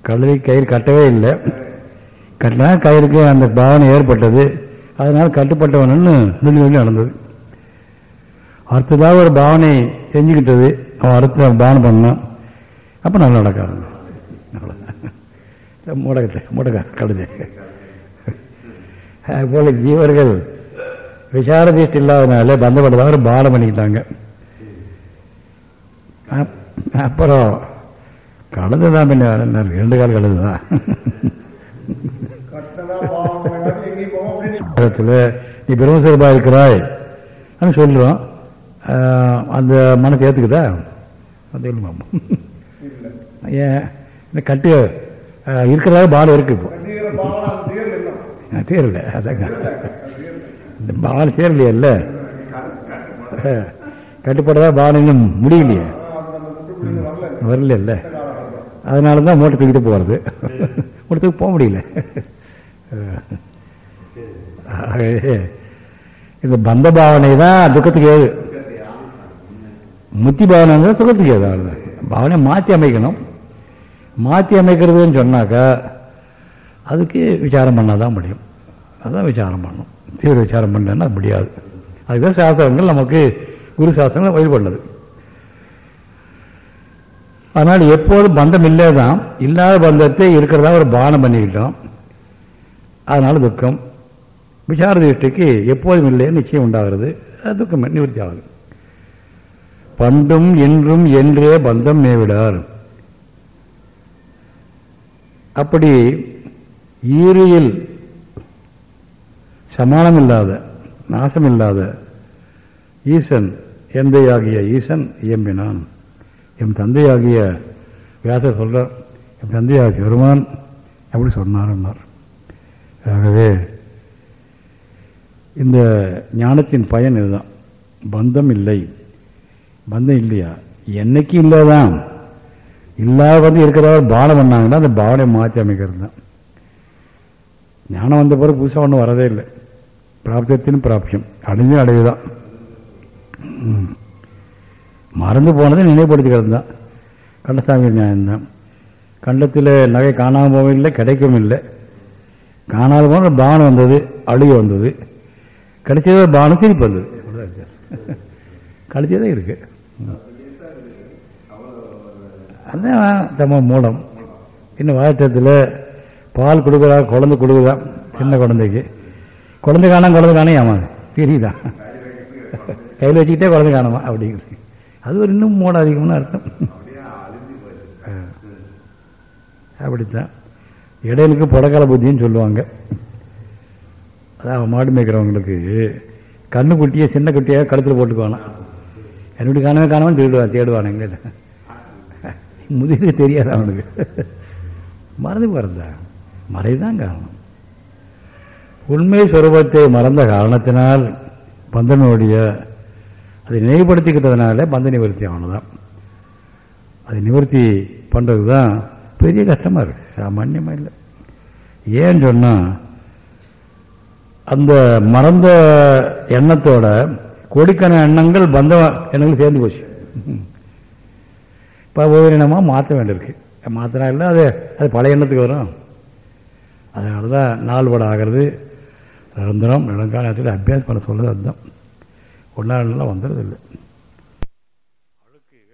கழுதை கயிறு கட்டவே இல்லை. கட்டினா கயிறுக்கு அந்த பாவனை ஏற்பட்டது. அதனால் கட்டுப்பட்டவனு சொல்லி சொல்லி நடந்தது. அடுத்ததாக ஒரு பாவனை செஞ்சுக்கிட்டது. அவன் அடுத்த பாவனை பண்ணான். அப்போ நல்லா நடக்காது. முடக்கத்தை முடக்க கழுதை. அதுபோல ஜீவர்கள் விசார திருஷ்டி இல்லாதனால பந்தப்பட்டதாக பாவனை பண்ணிக்கிட்டாங்க. அப்- அப்புறம் கழுது தான் பின்ன வேற என்ன இருக்கு? ரெண்டு கால் கழுது தான் இடத்துல நீ பிரம்மஸ்வரூபா இருக்கிறாய் அப்படின்னு சொல்கிறோம் அந்த மனசை ஏற்றுக்குதா அது இல்லைமா ஏன் இந்த கட்டு இருக்கிறதாக பாலம் இருக்கு இப்போ. தீரல அதாங்க. இந்த பால் சேரலையே இல்ல. கட்டுப்பட்டதா பாலம் இன்னும் முடியலையே. வரல இல்ல. அதனால தான் மூட்டை தூக்கிட்டு போகிறது மூட்டத்துக்கு போக முடியல. ஆகவே இந்த பந்த பாவனை தான் துக்கத்துக்கு ஏது. முத்தி பாவனை சுகத்துக்கு ஏது அவ்வளவுதான். பாவனை மாற்றி அமைக்கணும். மாற்றி அமைக்கிறதுன்னு சொன்னாக்கா அதுக்கு விசாரம் பண்ணாதான் முடியும். அதுதான் விசாரம் பண்ணணும் தீவிர விசாரம் பண்ணலன்னா முடியாது. அதுதான் சாஸ்திரங்கள் நமக்கு குரு சாஸ்திரங்கள் வழி அதனால் எப்போதும் பந்தம் இல்லை தான் இல்லாத பந்தத்தை இருக்கிறதா ஒரு பானம் பண்ணிக்கிட்டோம். அதனால துக்கம். விசார திருஷ்டிக்கு எப்போதும் இல்லை நிச்சயம் உண்டாகிறது. அது துக்கம் நிவர்த்தி ஆகுது. பண்டும் என்றும் என்றே பந்தம் மேவிடார். அப்படி ஈரியில் சமானமில்லாத நாசமில்லாத ஈசன் எந்தையாகிய ஈசன் இயம்பினான். என் தந்தையாகிய வியாசர் சொல்கிறார் என் தந்தையாகிய பெருமான் அப்படி சொன்னார் ஆகவே இந்த ஞானத்தின் பயன் இதுதான். பந்தம் இல்லை. பந்தம் இல்லையா? என்னைக்கு இல்லைதான் இல்லாத வந்து இருக்கிறவர் பானம் பண்ணாங்கன்னா அந்த பாவனை மாற்றி அமைக்கிறது தான் ஞானம் வந்த பிறகு புதுசாக ஒன்றும் வரதே இல்லை. பிராப்தத்தின் பிராப்தியம். அடைஞ்சு அடைவு தான் மறந்து போனதை நினைவுபடுத்திக்கிறது தான் கண்டசாமி நியாயம்தான். கண்டத்தில் நகை காணாமல் போகவும் இல்லை கிடைக்கவும் இல்லை. காணாத போன பானம் வந்தது அழுகை வந்தது. கிடைச்சது பானம் சிரிப்பு வந்தது. அவ்வளவுதான் இருக்குது அதுதான் தம மூலம். இன்னும் வாயற்றத்தில் பால் கொடுக்குறா குழந்தை கொடுக்குறா சின்ன குழந்தைக்கு. குழந்தை காணாம குழந்தை காண ஆமாம் தெரியுதா? கையில் வச்சுக்கிட்டே குழந்தை காணுமா அப்படிங்கிறது. அது ஒரு இன்னும் மூடம் அதிகம்னு அர்த்தம். அப்படித்தான். இடையிலுக்கு புடக்கால புத்தின்னு சொல்லுவாங்க. அதான் மாடு மேய்க்கிறவங்களுக்கு கண்ணு குட்டியை சின்ன குட்டியாக கழுத்தில் போட்டுக்குவானா என்னுடைய காணவே காணாமல் தேடுவான் தேடுவானுங்க. முதுகு தெரியாது அவனுக்கு. மறந்து போகிறதா மறைதான் காரணம். உண்மை சுரூபத்தை மறந்த காரணத்தினால் பந்தனுடைய அதை நினைவுபடுத்திக்கிட்டதுனால பந்த நிவர்த்தி அவனுதான். அதை நிவர்த்தி பண்ணுறது தான் பெரிய கஷ்டமாக இருக்கு. சாமான்யமாக இல்லை. ஏன்னு சொன்னால் அந்த மறந்த எண்ணத்தோட கோடிக்கான எண்ணங்கள் பந்த எண்ணங்கள் சேர்ந்து போச்சு. இப்போ ஒவ்வொரு மாற்ற வேண்டியிருக்கு. மாற்றினா இல்லை அது அது பழைய எண்ணத்துக்கு வரும். அதனால தான் நாள்பட ஆகிறது. நிரந்தரம் நிரங்காலத்தில் அபியாசம் பண்ண சொல்கிறது அதுதான் ஒன்றா நல்லா வந்துடுறது இல்லை